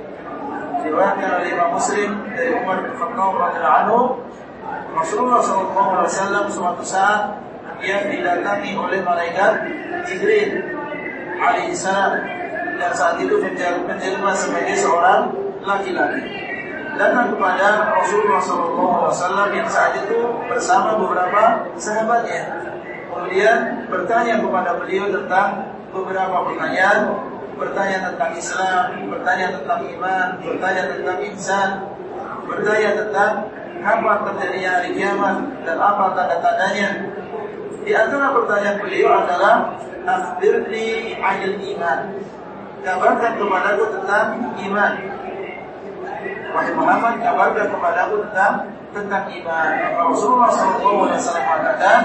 diriwayatkan oleh Imam Muslim dari Umar bin Khattab radhiyallahu anhu Rasulullah SAW suatu saat yang didatangi oleh malaikat Jibril alaihissalam dan saat itu menjelma sebagai seorang laki-laki. Datang kepada Rasulullah SAW yang saat itu bersama beberapa sahabatnya. Kemudian bertanya kepada beliau tentang beberapa pertanyaan bertanya tentang Islam bertanya tentang iman bertanya tentang insan bertanya tentang kapan terjadinya hari kiamat dan apa tanda-tandanya. Di antara pertanyaan beliau adalah Akhbirni anil iman. Kabarkan kepadaku tentang iman. Wahai Muhammad Kabarkan kepadaku tentang Tentang iman. Rasulullah SAW mengatakan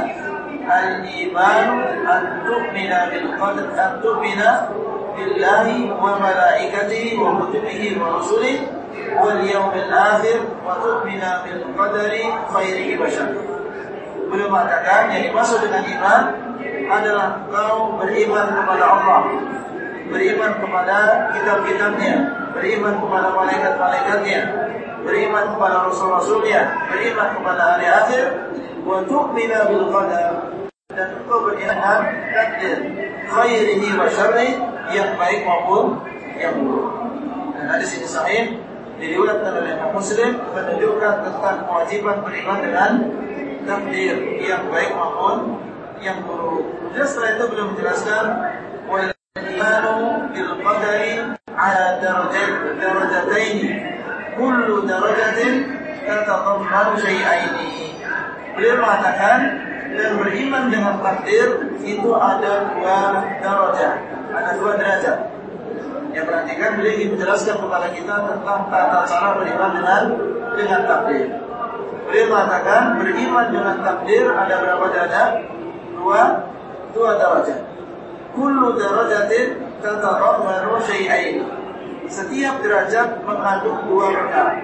Al-iman An-tu'mina bil-qadr An-tu'mina Rasulih Wal yawmil akhir Wa tu'mina bil-qadari Khairihi wa syarih Beliau mengatakan yang dimaksud dengan iman adalah kau beriman kepada Allah, beriman kepada kitab-kitabnya, beriman kepada malaikat-malaikatnya, beriman kepada rasul-rasulnya, beriman kepada hari akhir, wa tu'mina bil qadar takdir khairihi wa syarri yang baik maupun yang buruk. Dan hadis ini sahih diriwayatkan oleh Imam Muslim menunjukkan tentang kewajiban beriman dengan takdir yang baik maupun yang buruk. Kemudian setelah itu beliau menjelaskan wal imanu bil qadari ala darajat darajatain kullu darajatin tatadammanu syai'aini. Beliau mengatakan dan beriman dengan takdir itu ada dua derajat, ada dua derajat. Yang perhatikan beliau ingin menjelaskan kepada kita tentang tata cara beriman dengan dengan takdir. Beliau mengatakan beriman dengan takdir ada berapa derajat? Dua, dua derajat. Kullu darajatin tatadammanu syai'ain. Setiap derajat mengandung dua perkara.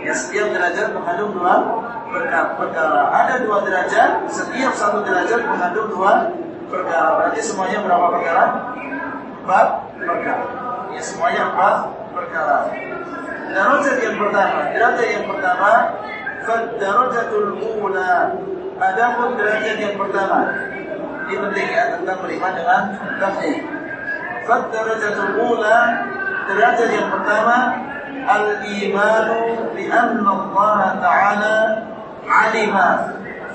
Ya, setiap derajat mengandung dua perkara. Ada dua derajat, setiap satu derajat mengandung dua perkara. Berarti semuanya berapa perkara? Empat perkara. Ya, semuanya empat perkara. Derajat yang pertama, derajat yang pertama Fadarajatul ula Adapun derajat yang pertama Ini penting ya tentang beriman dengan takdir Fadarajatul ula Derajat yang pertama Anna Allah Ta'ala Alima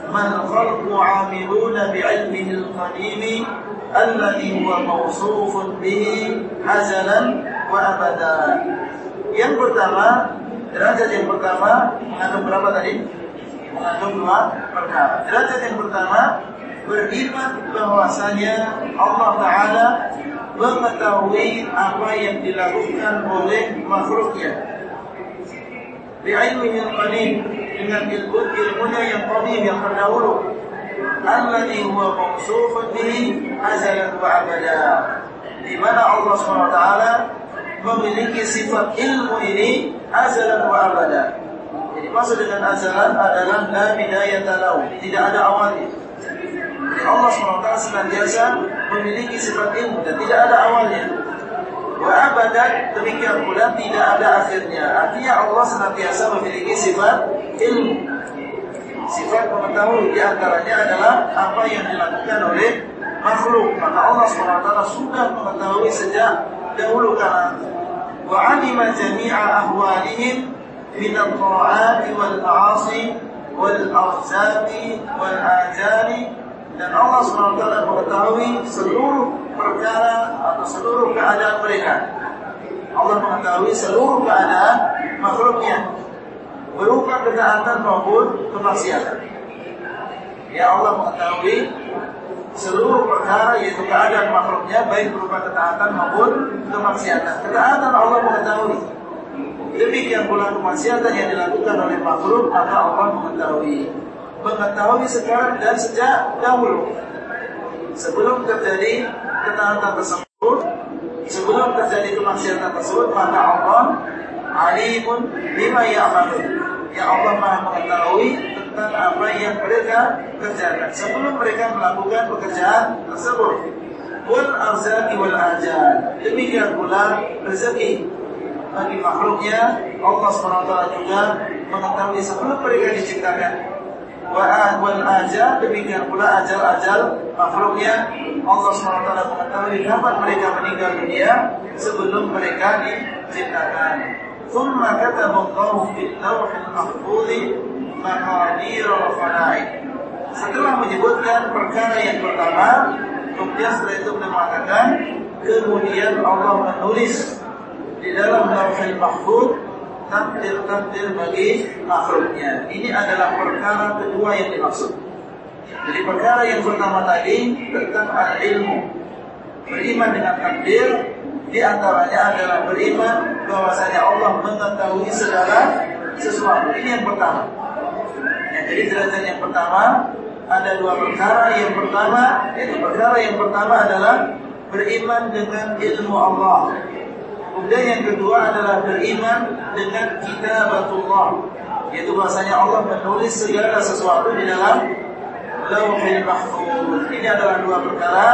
Man khalqu amiluna bi'ilmihi al-qadimi Alladhi huwa mawsufun bihi Hazalan wa abadan Yang pertama Derajat yang pertama mengandung berapa tadi? Mengandung dua perkara. Derajat yang pertama beriman bahwasanya Allah Taala mengetahui apa yang dilakukan oleh makhluknya. Bi'ilmihi al-qadim dengan ilmu ilmunya yang qadim yang terdahulu. Alladhi huwa mawsufun bihi azalan wa abada. Di mana Allah SWT memiliki sifat ilmu ini azalan wa abada. Jadi maksud dengan azalan adalah la bidayata lahu, tidak ada awalnya. Allah SWT senantiasa memiliki sifat ilmu dan tidak ada awalnya. Wa demikian pula tidak ada akhirnya. Artinya Allah senantiasa memiliki sifat ilmu. Sifat mengetahui di antaranya adalah apa yang dilakukan oleh makhluk. Maka Allah SWT sudah mengetahui sejak dahulu kala. Wa alima jami'a ahwalihim min al-ta'ati wal aasi wal-arzati wal-ajali dan Allah SWT mengetahui seluruh perkara atau seluruh keadaan mereka Allah mengetahui seluruh keadaan makhluknya berupa ketaatan maupun kemaksiatan. Ya Allah mengetahui seluruh perkara yaitu keadaan makhluknya baik berupa ketaatan maupun kemaksiatan. Ketaatan Allah mengetahui. Demikian pula kemaksiatan yang dilakukan oleh makhluk maka Allah mengetahui. Mengetahui sekarang dan sejak dahulu. Sebelum terjadi ketaatan tersebut, sebelum terjadi kemaksiatan tersebut, maka Allah alimun bima ya'malun. Ya Allah Maha mengetahui tentang apa yang mereka kerjakan sebelum mereka melakukan pekerjaan tersebut. Wal arzaki wal ajal. Demikian pula rezeki bagi makhluknya Allah SWT juga mengetahui sebelum mereka diciptakan wal ajal demikian pula ajal-ajal makhluknya Allah SWT mengetahui kapan mereka meninggal dunia sebelum mereka diciptakan. ثم كتب الله في اللوح المحفوظ maqadir al-khalaik. Setelah menyebutkan perkara yang pertama, kemudian setelah itu mengatakan, kemudian Allah menulis di dalam Lauhul Mahfuz takdir-takdir bagi makhluknya. Ini adalah perkara kedua yang dimaksud. Jadi perkara yang pertama tadi tentang al-ilmu. Beriman dengan takdir di antaranya adalah beriman bahwasanya Allah mengetahui segala sesuatu. Ini yang pertama. Ya, jadi derajat yang pertama ada dua perkara. Yang pertama, yaitu perkara yang pertama adalah beriman dengan ilmu Allah. Kemudian yang kedua adalah beriman dengan kitabatullah. Yaitu bahasanya Allah menulis segala sesuatu di dalam Lauhul Mahfuz. Ini adalah dua perkara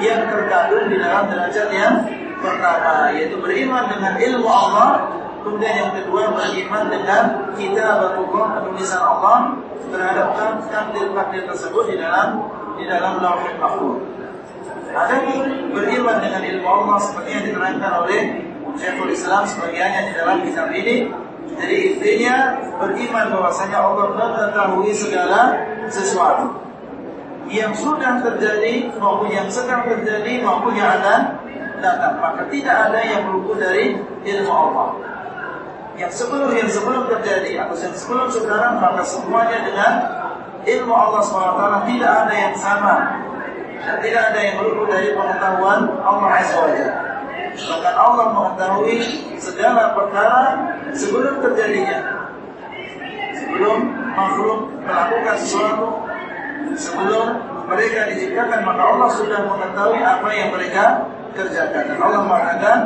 yang terkandung di dalam derajat yang pertama, yaitu beriman dengan ilmu Allah Kemudian yang kedua beriman dengan kitabatullah penulisan Allah terhadap takdir-takdir tersebut di dalam di dalam lauhul mahfuz. Ada beriman dengan ilmu Allah seperti yang diterangkan oleh Syekhul Islam sebagiannya di dalam kitab ini. Jadi intinya beriman bahwasanya Allah mengetahui segala sesuatu yang sudah terjadi maupun yang sedang terjadi maupun yang akan datang. Maka tidak ada yang luput dari ilmu Allah yang sebelum yang sebelum terjadi atau yang sebelum sekarang maka semuanya dengan ilmu Allah SWT tidak ada yang sama dan tidak ada yang luput dari pengetahuan Allah SWT. Bahkan Allah mengetahui segala perkara sebelum terjadinya. Sebelum makhluk melakukan sesuatu, sebelum mereka diciptakan maka Allah sudah mengetahui apa yang mereka kerjakan. Dan Allah mengatakan,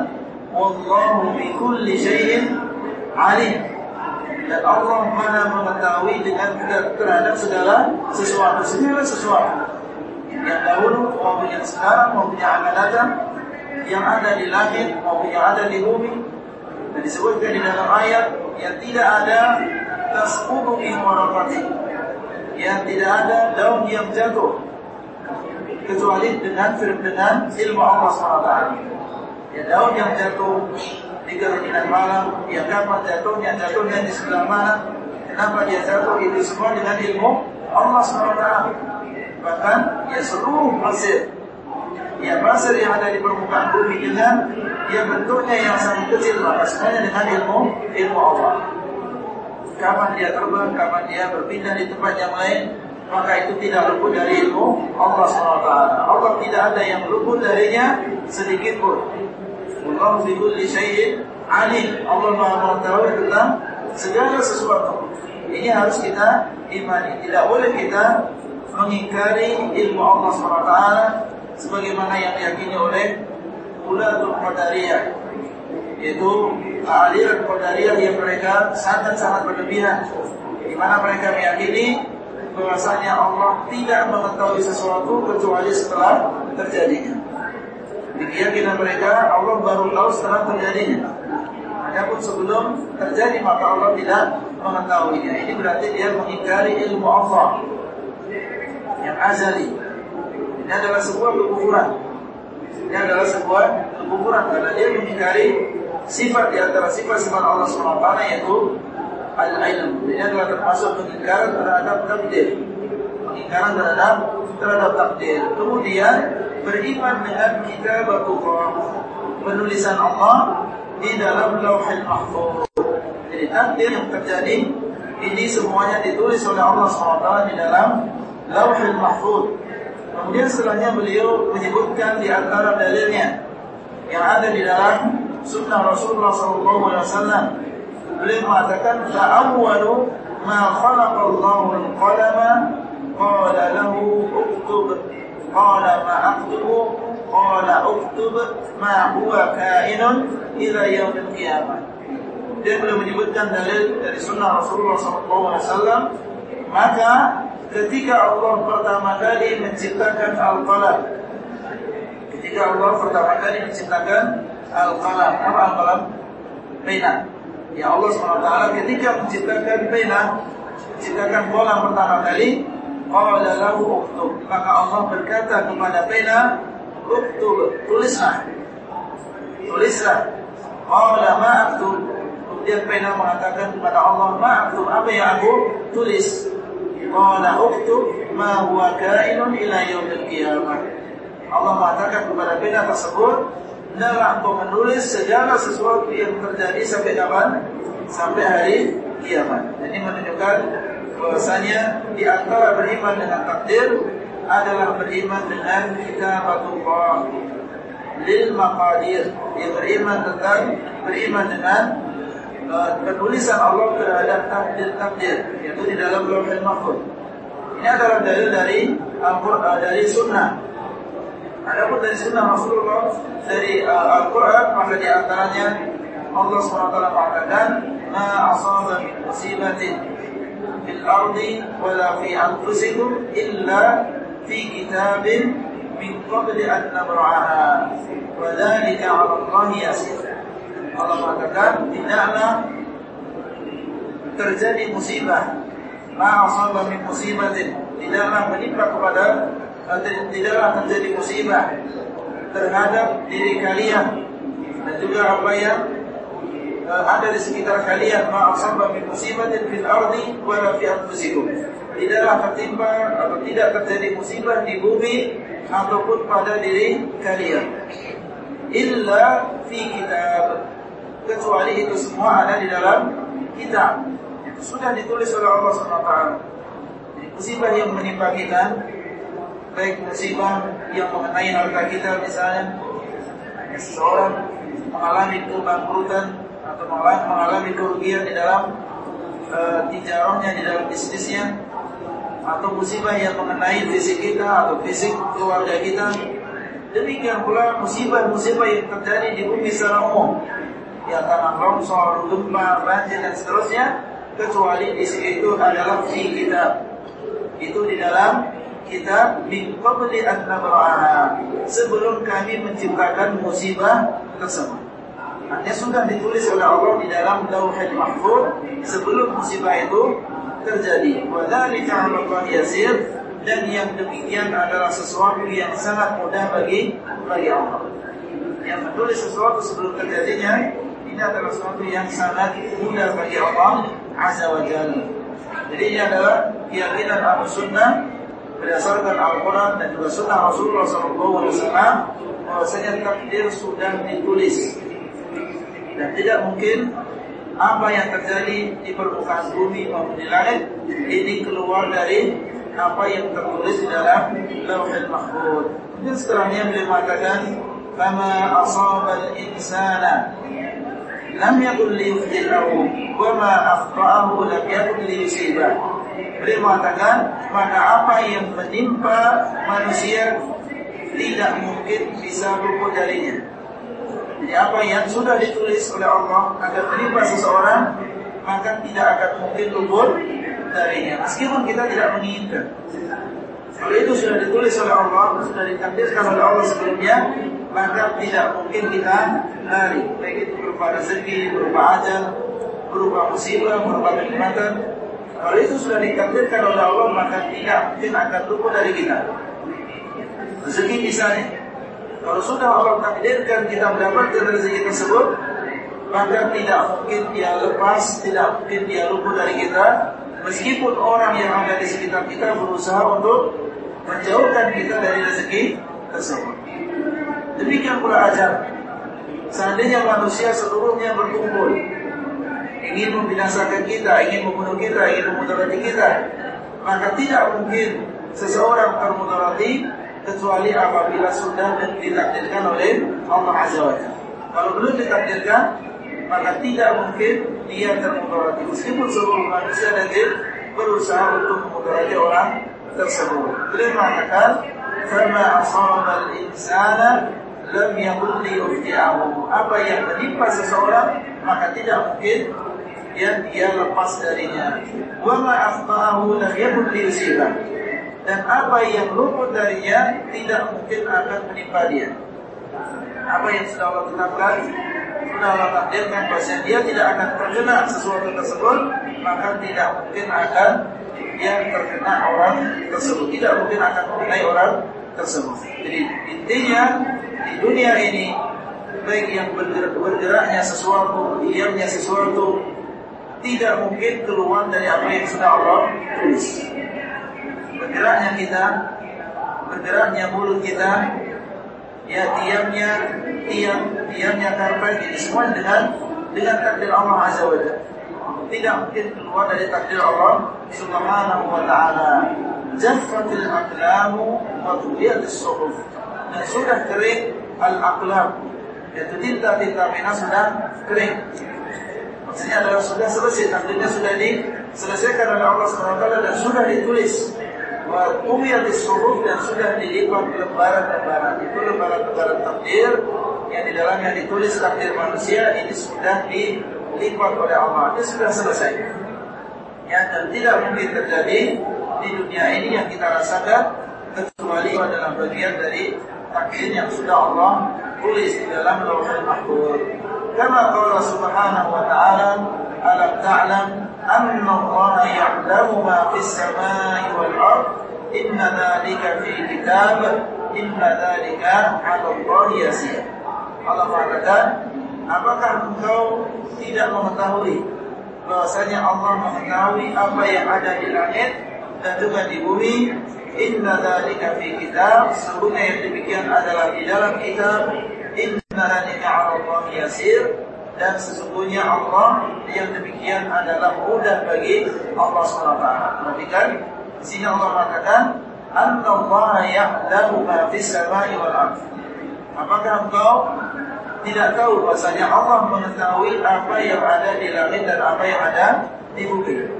"Wallahu bi syai'in alim dan Allah Maha mengetahui dengan terhadap segala sesuatu segala sesuatu yang dahulu maupun yang sekarang maupun yang akan datang yang ada di langit maupun yang ada di bumi. Dan disebutkan di dalam ayat yang tidak ada tasqutu min waraqati yang tidak ada daun yang jatuh. Kecuali dengan dengan ilmu Allah SWT. Ya daun yang jatuh di keinginan malam, ya kapan jatuhnya, jatuhnya di sebelah mana, kenapa dia jatuh, itu semua dengan ilmu Allah SWT. Bahkan ya seluruh pasir, ya pasir yang ada di permukaan bumi dengan ya bentuknya yang sangat kecil, maka semuanya dengan ilmu ilmu Allah. Kapan dia terbang, kapan dia berpindah di tempat yang lain, maka itu tidak luput dari ilmu Allah SWT. Allah tidak ada yang luput darinya sedikit pun. Allah fi kulli syai'in alim. Allah Maha mengetahui tentang segala sesuatu. Ini harus kita imani. Tidak boleh kita mengingkari ilmu Allah SWT sebagaimana yang diyakini oleh ulatul qadariyah yaitu aliran qadariyah yang mereka sangat-sangat berlebihan di mana mereka meyakini bahwasanya Allah tidak mengetahui sesuatu kecuali setelah terjadinya. Di keyakinan mereka Allah baru tahu setelah terjadinya. Adapun sebelum terjadi maka Allah tidak mengetahuinya. Ini berarti dia mengingkari ilmu Allah yang azali. Ini adalah sebuah kekufuran. Ini adalah sebuah kekufuran karena dia mengingkari sifat di antara sifat-sifat Allah SWT yaitu al-ilm. Ini adalah termasuk pengingkaran terhadap takdir. Pengingkaran terhadap terhadap takdir. Kemudian beriman dengan kitab Allah penulisan Allah di dalam lauhul mahfuz. Jadi takdir yang terjadi ini semuanya ditulis oleh Allah SWT di dalam lauhul mahfuz. Kemudian setelahnya beliau menyebutkan di antara dalilnya yang ada di dalam sunnah Rasulullah SAW. Beliau mengatakan, "Ta'awwalu ma khalaqa Allahu al-qalama qala lahu uktub." Qala ma aktubu Qala uktub ma huwa kainun ila yaumil qiyamah. Dia belum menyebutkan dalil dari sunnah Rasulullah SAW. Maka ketika Allah pertama kali menciptakan al-qalam, ketika Allah pertama kali menciptakan al-qalam, apa al-qalam? Pena. Ya Allah SWT ketika menciptakan pena, menciptakan kolam pertama kali, qala lahu uktub. Maka Allah berkata kepada pena, uktub tulislah. Tulislah. Qala ma aktub kemudian pena mengatakan kepada Allah ma aktub apa yang aku tulis qala uktub ma huwa kainun ila yaumil qiyamah. Allah mengatakan kepada pena tersebut hendaklah engkau menulis segala sesuatu yang terjadi sampai kapan? Sampai hari kiamat. Ini menunjukkan bahwasanya di antara beriman dengan takdir adalah beriman dengan kitabatullah lil maqadir yang beriman tentang beriman dengan Eh, ketulisan Allah terhadap takdir-takdir yaitu di dalam Lauhul Mahfuz. Ini adalah dalil dari Al-Qur'an eh, dari sunnah. Adapun dari sunnah Rasulullah dari uh, Al-Qur'an maka di antaranya Allah SWT mengatakan ma asaba min musibatin fil ardi wala fi anfusikum illa fi kitabin min qabli an nabra'aha wa dhalika 'ala Allah yasir. Allah mengatakan tidaklah terjadi musibah. Ma asaba min musibatin. Tidaklah menimpa kepada tidaklah terjadi musibah terhadap diri kalian dan juga apa yang ada di sekitar kalian. Ma asaba min musibatin fil ardi wa fi anfusikum. Tidaklah tertimpa atau tidak terjadi musibah di bumi ataupun pada diri kalian. Illa fi kitab kecuali itu semua ada di dalam kitab itu sudah ditulis oleh Allah SWT jadi musibah yang menimpa kita baik musibah yang mengenai harta kita misalnya seseorang mengalami kebangkrutan atau mengalami kerugian di dalam uh, tijarahnya di dalam bisnisnya atau musibah yang mengenai fisik kita atau fisik keluarga kita. Demikian pula musibah-musibah yang terjadi di bumi secara umum. Ya tanah longsor, gempa, banjir dan seterusnya kecuali di situ adalah fi kitab. Itu di dalam kitab min qabli an sebelum kami menciptakan musibah tersebut. Artinya sudah ditulis oleh Allah di dalam Lauhul Mahfuz sebelum musibah itu terjadi. Wadzalika 'ala Allah yasir dan yang demikian adalah sesuatu yang sangat mudah bagi bagi Allah. Yang menulis sesuatu sebelum terjadinya ini adalah sesuatu yang sangat mudah bagi Allah Azza wa Jalla. Jadi ini adalah keyakinan Ahlus Sunnah berdasarkan Al-Quran dan juga Sunnah Rasulullah SAW bahwasanya takdir sudah ditulis dan tidak mungkin apa yang terjadi di permukaan bumi maupun di langit ini keluar dari apa yang tertulis di dalam Lauhul Mahfuz. Dan setelahnya beliau mengatakan, "Fama asaba al-insana lam yakun liyukhti'ahu wa ma akhta'ahu lam yakun liyusibah." Beliau mengatakan, maka apa yang menimpa manusia tidak mungkin bisa luput darinya. Jadi apa yang sudah ditulis oleh Allah akan menimpa seseorang maka tidak akan mungkin luput darinya meskipun kita tidak menginginkan. Kalau itu sudah ditulis oleh Allah, sudah ditakdirkan oleh Allah sebelumnya, maka tidak mungkin kita lari. Baik itu berupa rezeki, berupa ajal, berupa musibah, berupa kenikmatan. Kalau itu sudah ditakdirkan oleh Allah, maka tidak mungkin akan luput dari kita. Rezeki misalnya, kalau sudah Allah takdirkan kita mendapatkan rezeki tersebut, maka tidak mungkin dia lepas, tidak mungkin dia luput dari kita, meskipun orang yang ada di sekitar kita berusaha untuk menjauhkan kita dari rezeki tersebut. Demikian pula ajar. Seandainya manusia seluruhnya berkumpul ingin membinasakan kita, ingin membunuh kita, ingin memudarati kita, maka tidak mungkin seseorang termudarati kecuali apabila sudah ditakdirkan oleh Allah Azza wa Jalla. Kalau belum ditakdirkan, maka tidak mungkin dia termudarati. Meskipun seluruh manusia dan berusaha untuk memudarati orang tersebut. Beliau mengatakan, "Kama asaba al-insana lam yakun liyuhti'ahu." Apa yang menimpa seseorang maka tidak mungkin yang dia lepas darinya. Wa ma akhta'ahu lam yakun. Dan apa yang luput darinya tidak mungkin akan menimpa dia. Apa yang sudah Allah tetapkan, sudah Allah takdirkan bahwa dia tidak akan terkena sesuatu tersebut, maka tidak mungkin akan yang terkena orang tersebut. Tidak mungkin akan mengenai orang tersebut. Jadi intinya di dunia ini baik yang bergeraknya sesuatu, diamnya sesuatu, tidak mungkin keluar dari apa yang sudah Allah tulis. Bergeraknya kita, bergeraknya mulut kita, ya diamnya, diam, diamnya karpet ini semua dengan dengan takdir Allah Azza wa Tidak mungkin keluar dari takdir Allah Subhanahu wa taala. Jaffatil aqlamu wa tuliyatis suhuf. Dan sudah kering al-aqlam. Yaitu tinta-tinta pena sudah kering. Maksudnya adalah sudah selesai, takdirnya sudah diselesaikan oleh Allah SWT dan sudah ditulis. Wa umiyat suhuf dan sudah dilipat lembaran-lembaran. Itu lembaran-lembaran takdir yang di dalamnya ditulis takdir manusia ini sudah dilipat oleh Allah. Ini sudah selesai. Ya, dan tidak mungkin terjadi di dunia ini yang kita rasakan kecuali adalah bagian dari takdir yang sudah Allah tulis di dalam lauhul mahfuz. Kama qala subhanahu wa ta'ala, alam ta'lam anna Allah ya'lamu ma fis samai wal ard, inna dhalika fi kitab, inna dhalika 'ala Allah yasir. Allah mengatakan, apakah engkau tidak mengetahui bahwasanya Allah mengetahui apa yang ada di langit dan juga di bumi Inna dzalika fi kitab Sesungguhnya yang demikian adalah di dalam kitab Inna dzalika 'ala Allah yasir dan sesungguhnya Allah yang demikian adalah mudah bagi Allah SWT. Perhatikan, sini Allah mengatakan, "Anna Allah ya'lamu ma fis samai wal ardh." Apakah engkau tidak tahu bahasanya Allah mengetahui apa yang ada di langit dan apa yang ada di bumi?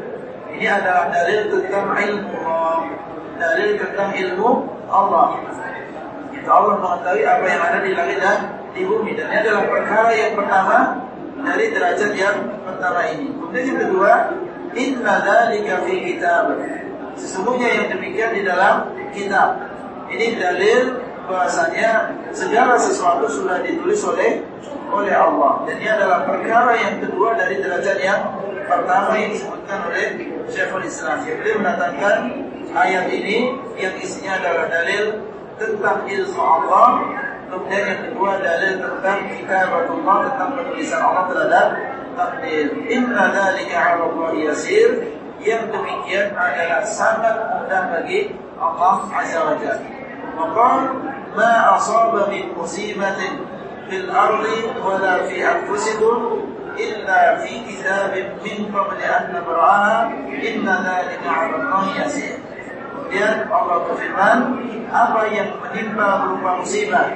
Ini adalah dalil tentang ilmu Allah dalil tentang ilmu Allah. Itu Allah mengetahui apa yang ada di langit dan di bumi dan ini adalah perkara yang pertama dari derajat yang pertama ini. Kemudian yang kedua, inna dzalika fi kitab. Sesungguhnya yang demikian di dalam kitab. Ini dalil bahasanya segala sesuatu sudah ditulis oleh oleh Allah. Dan ini adalah perkara yang kedua dari derajat yang pertama yang disebutkan oleh Syekhul Islam. Beliau menatakan ayat ini yang isinya adalah dalil tentang ilmu Allah kemudian yang kedua dalil tentang kitabatullah tentang penulisan Allah terhadap takdir. Inna dzalika 'ala Allah yasir. Yang demikian adalah sangat mudah bagi Allah Azza wa Jalla. Maka ma asaba min musibatin fil ardi wala fi anfusikum illa fi kitabin min qabli an nabraha inna dzalika 'ala Allah yasir Kemudian Allah berfirman, apa yang menimpa berupa musibah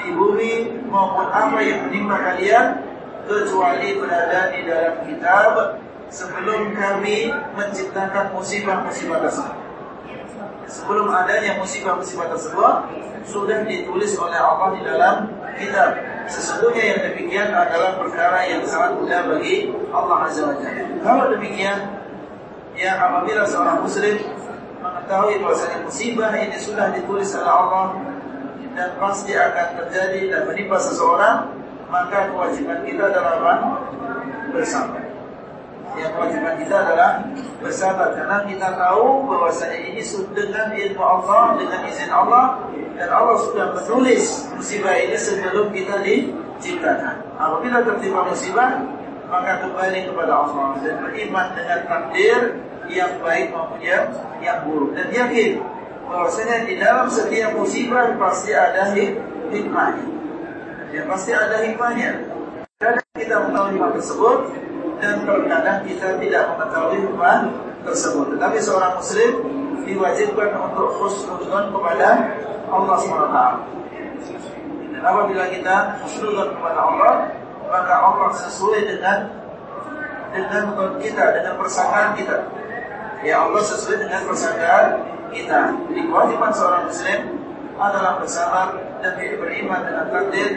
di bumi maupun apa yang menimpa kalian kecuali berada di dalam kitab sebelum kami menciptakan musibah-musibah tersebut. Sebelum adanya musibah-musibah tersebut sudah ditulis oleh Allah di dalam kitab. Sesungguhnya yang demikian adalah perkara yang sangat mudah bagi Allah Azza wa Jalla. Kalau demikian, ya apabila seorang muslim mengetahui bahwasanya musibah ini sudah ditulis oleh Allah dan pasti akan terjadi dan menimpa seseorang, maka kewajiban kita adalah apa? Bersabar. Yang kewajiban kita adalah bersabar karena kita tahu bahwasanya ini dengan ilmu Allah, dengan izin Allah dan Allah sudah menulis musibah ini sebelum kita diciptakan. Apabila tertimpa musibah, maka kembali kepada Allah dan beriman dengan takdir yang baik maupun yang yang buruk dan yakin bahwasanya di dalam setiap musibah pasti ada hikmahnya. Ya pasti ada hikmahnya. Kadang kita mengetahui hikmah tersebut dan terkadang kita tidak mengetahui hikmah tersebut. Tetapi seorang muslim diwajibkan untuk khusnuzon kepada Allah SWT. Dan apabila kita khusnuzon kepada Allah, maka Allah sesuai dengan dengan kita, dengan persangkaan kita. Ya Allah sesuai dengan persangkaan kita. Jadi kewajiban seorang muslim adalah bersabar dan beriman dengan takdir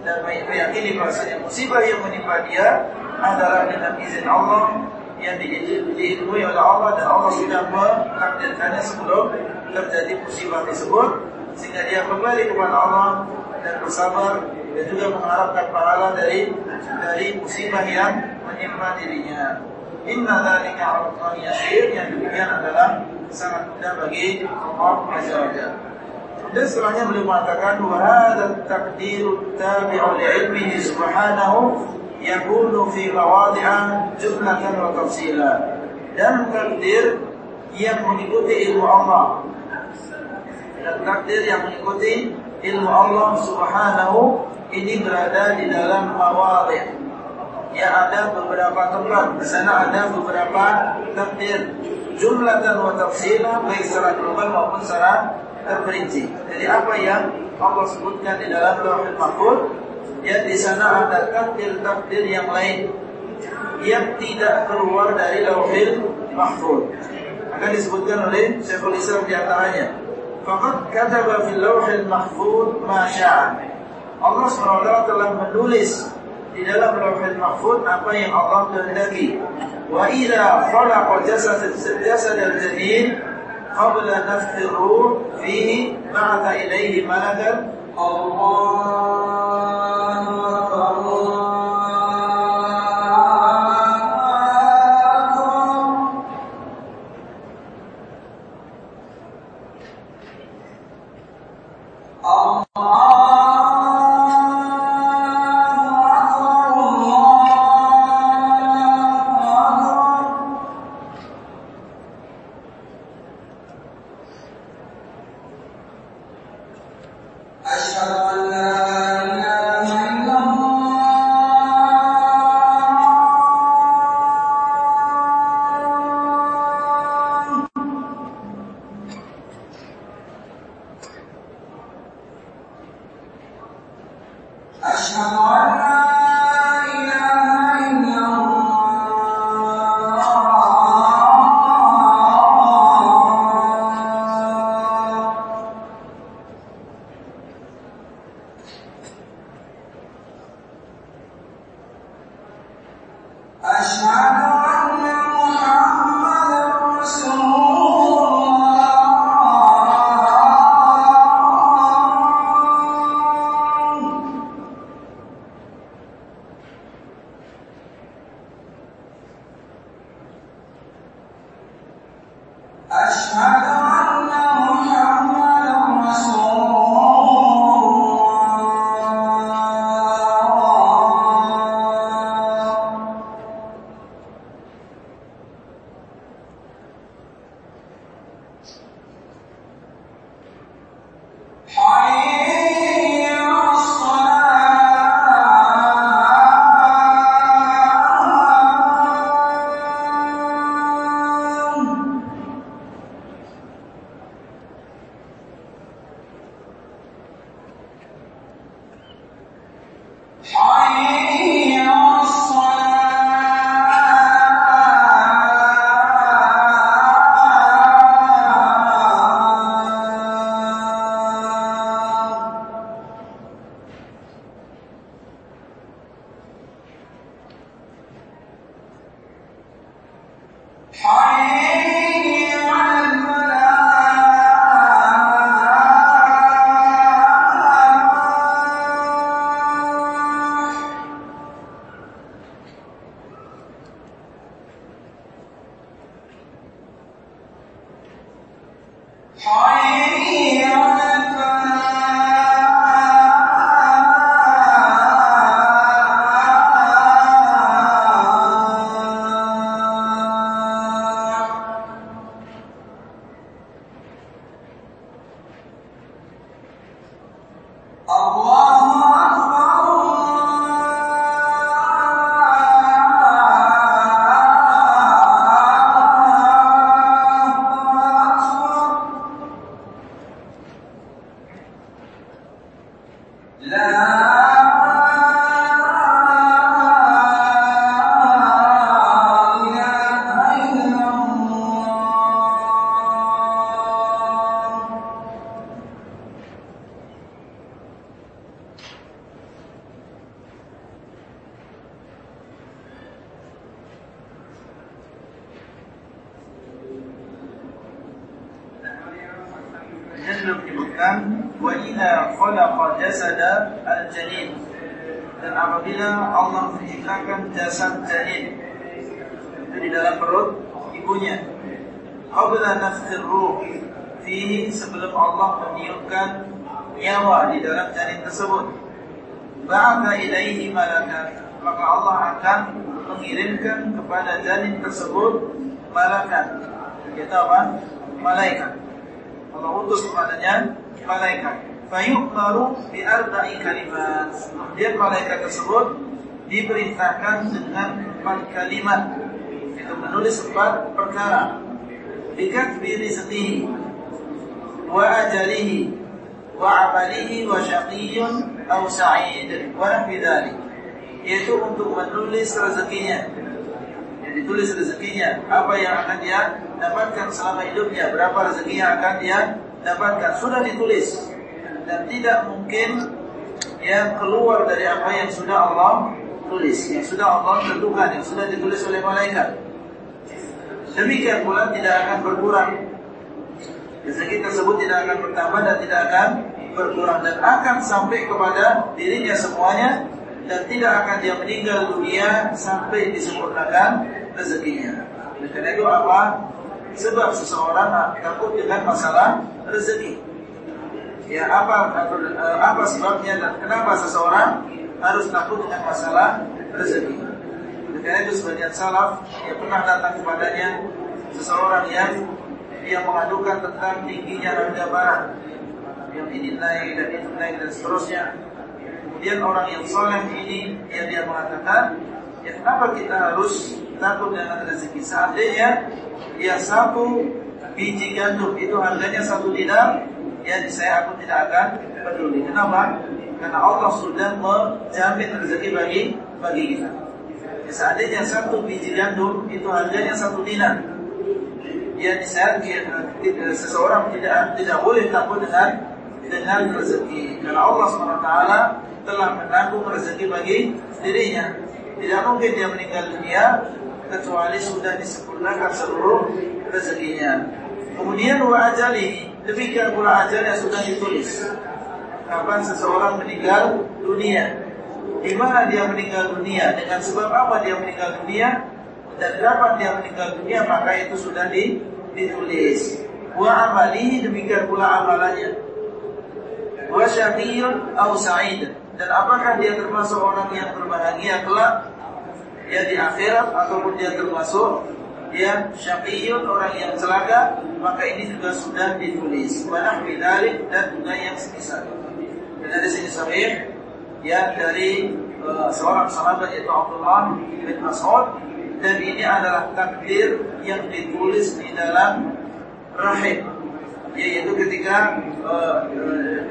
dan meyakini bahasanya musibah yang menimpa dia adalah dengan izin Allah yang diilmui oleh Allah dan Allah sudah menakdirkannya sebelum terjadi musibah tersebut sehingga dia kembali kepada Allah dan bersabar dan juga mengharapkan pahala dari dari musibah yang menimpa dirinya. Inna dzalika 'ala Allah yasir yang demikian adalah sangat mudah bagi Allah Azza wa Dan setelahnya beliau mengatakan wa hadza taqdiru tabi'u li'ilmihi subhanahu yakunu fi mawadi'a jumlatan wa tafsila. Dan takdir yang mengikuti ilmu Allah. Dan takdir yang mengikuti ilmu Allah Subhanahu ini berada di dalam mawadhi' ya ada beberapa tempat di sana ada beberapa takdir jumlatan wa tafsila baik secara global maupun secara terperinci. Jadi apa yang Allah sebutkan di dalam Lauhul Mahfuz ya di sana ada takdir-takdir yang lain yang tidak keluar dari Lauhul Mahfuz. Akan disebutkan oleh Syekhul Islam di antaranya. Faqad kataba fil Lauhul Mahfuz ma. Allah SWT telah menulis di dalam Lauhul Mahfuz apa yang Allah kehendaki. Wa idza khalaqa jasad jasad al-jadid قبل نفخ الروح فيه بعث إليه ملكا. الله أكبر. I empat perkara bikatbi rizqihi wa ajalihi wa amalihi wa syaqiyyun aw sa'id. Wa dhalik. Yaitu untuk menulis rezekinya. Yang ditulis rezekinya apa yang akan dia dapatkan selama hidupnya berapa rezeki yang akan dia dapatkan. Sudah ditulis. Dan tidak mungkin yang keluar dari apa yang sudah Allah tulis yang sudah Allah tentukan yang sudah ditulis oleh malaikat demikian pula tidak akan berkurang rezeki tersebut tidak akan bertambah dan tidak akan berkurang dan akan sampai kepada dirinya semuanya dan tidak akan dia meninggal dunia sampai disempurnakan rezekinya. Oleh karena itu apa? Sebab seseorang takut dengan masalah rezeki. Ya apa apa sebabnya dan kenapa seseorang harus takut dengan masalah rezeki? Karena itu sebagian salaf yang pernah datang kepadanya seseorang yang dia mengadukan tentang tingginya harga barang yang ini naik dan itu naik dan seterusnya Kemudian orang yang soleh ini yang dia mengatakan, ya kenapa kita harus takut dengan rezeki? Seandainya ya satu biji gandum itu harganya satu dinar, ya saya aku tidak akan peduli. Kenapa? Karena Allah sudah menjamin rezeki bagi bagi kita. Ya, seandainya satu biji gandum itu harganya satu dinar, ya saya seseorang tidak tidak boleh takut dengan dengan rezeki. Karena Allah swt telah menanggung rezeki bagi dirinya. Tidak mungkin dia meninggal dunia kecuali sudah disempurnakan seluruh rezekinya. Kemudian wa ajali, demikian pula ajal yang sudah ditulis. Kapan seseorang meninggal dunia? Di mana dia meninggal dunia? Dengan sebab apa dia meninggal dunia? Dan kapan dia meninggal dunia? Maka itu sudah ditulis. Wa amali demikian pula amalannya. Wa syaqiyun au sa'id dan apakah dia termasuk orang yang berbahagia kelak ya di akhirat ataupun dia termasuk dia syaqiyun orang yang celaka maka ini juga sudah ditulis wa bidalik dan juga yang semisal dan dari sini sahih ya dari uh, seorang sahabat yaitu Abdullah bin Mas'ud dan ini adalah takdir yang ditulis di dalam rahim yaitu ketika uh,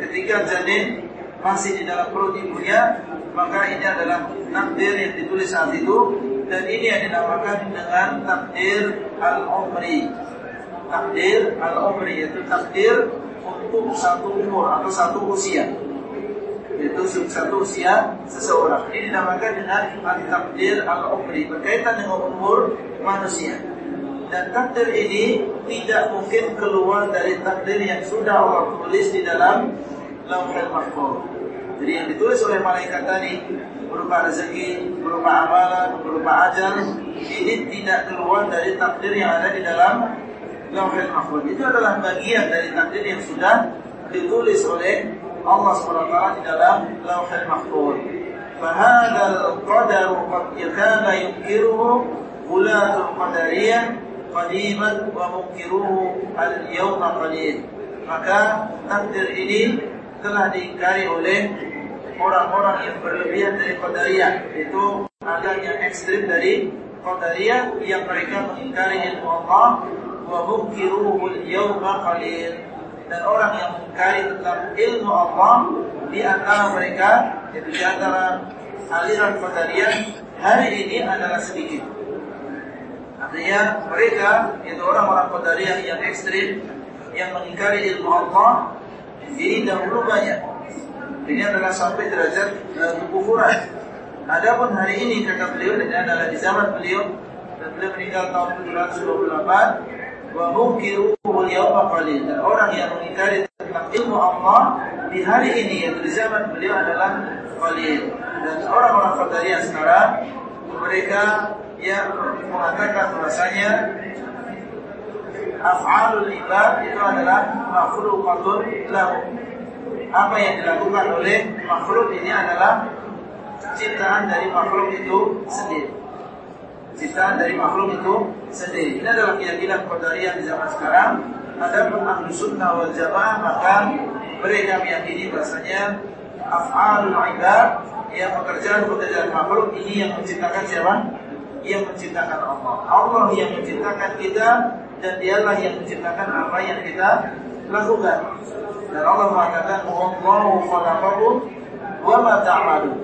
ketika janin masih di dalam perut ibunya, maka ini adalah takdir yang ditulis saat itu dan ini yang dinamakan dengan takdir al-umri. Takdir al-umri yaitu takdir untuk satu umur atau satu usia. Itu satu usia seseorang. Ini dinamakan dengan takdir al-umri berkaitan dengan umur manusia. Dan takdir ini tidak mungkin keluar dari takdir yang sudah Allah tulis di dalam lauhul mahfuz. Jadi yang ditulis oleh malaikat tadi berupa rezeki, berupa amalan, berupa ajal, ini tidak keluar dari takdir yang ada di dalam lauhul mahfuz. Itu adalah bagian dari takdir yang sudah ditulis oleh Allah SWT di dalam lauhul mahfuz. فهذا القدر قد كان ينكره ولاة القدرية قديما ومنكروه اليوم قليل maka takdir ini telah diingkari oleh orang-orang yang berlebihan dari Qadariyah itu ada yang ekstrim dari Qadariyah yang mereka mengingkari ilmu Allah wa mungkiruhu yawma qalil dan orang yang mengingkari tentang ilmu Allah di antara mereka yaitu di antara aliran Qadariyah hari ini adalah sedikit artinya mereka itu orang-orang Qadariyah yang ekstrim yang mengingkari ilmu Allah ini dahulu banyak. Ini adalah sampai derajat uh, kekufuran. Adapun hari ini kata beliau dan adalah di zaman beliau dan beliau meninggal tahun 728 wa dan orang yang mengingkari tentang ilmu Allah di hari ini yaitu di zaman beliau adalah qalil. Dan orang-orang Qadariyah sekarang mereka yang mengatakan bahwasanya af'alul ibad itu adalah makhluqatun lahu. Apa yang dilakukan oleh makhluk ini adalah ciptaan dari makhluk itu sendiri ciptaan dari makhluk itu sendiri. Ini adalah keyakinan Qadariyah di zaman sekarang. Ada ahlu sunnah wal jamaah maka mereka meyakini bahasanya af'alul ibad yang pekerjaan-pekerjaan makhluk ini yang menciptakan siapa? Yang menciptakan Allah. Allah yang menciptakan kita dan dialah yang menciptakan apa yang kita lakukan. Dan Allah mengatakan, "Wallahu khalaqakum wa ma ta'malun."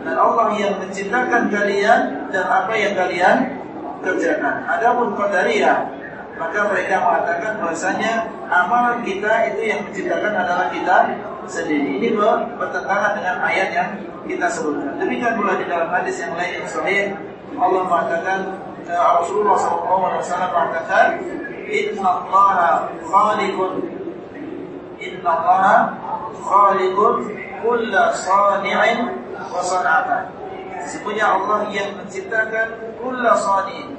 Dan Allah yang menciptakan kalian dan apa yang kalian kerjakan. Adapun qadariyah, maka mereka mengatakan bahasanya amalan kita itu yang menciptakan adalah kita sendiri. Ini bertentangan dengan ayat yang kita sebutkan. Demikian pula di dalam hadis yang lain yang sahih Allah mengatakan eh, Rasulullah SAW mengatakan Inna Allah khaliqun Inna Allah khaliqun Kulla sani'in wa Sebenarnya Allah yang menciptakan kulla sani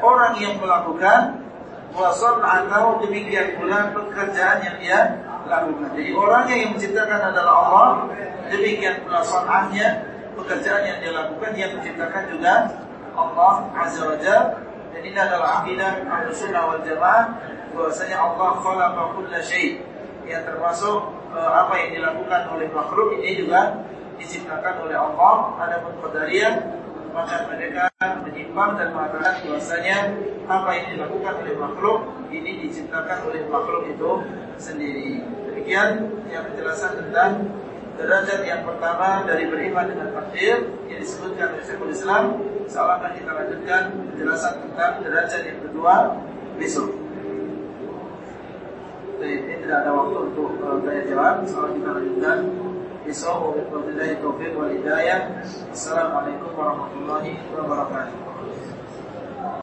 orang yang melakukan wa atau demikian pula pekerjaan yang dia lakukan. Jadi orang yang menciptakan adalah Allah, demikian pula sanatnya pekerjaan yang dia lakukan yang menciptakan juga Allah Azza wa Jalla. Dan ini adalah akidah Ahlussunnah wal Jamaah bahwasanya Allah khalaqa kulla syai' yang termasuk uh, apa yang dilakukan oleh makhluk ini juga diciptakan oleh Allah adapun qadariyah maka mereka menyimpang dan mengatakan bahwasanya apa yang dilakukan oleh makhluk ini diciptakan oleh makhluk itu sendiri. Demikian yang penjelasan tentang derajat yang pertama dari beriman dengan takdir yang disebutkan oleh Syekhul Islam. Insyaallah akan kita lanjutkan penjelasan tentang derajat yang kedua besok. Jadi, ini tidak ada waktu untuk uh, tanya jawab. Insyaallah kita lanjutkan besok wabillahi. Assalamualaikum warahmatullahi wabarakatuh.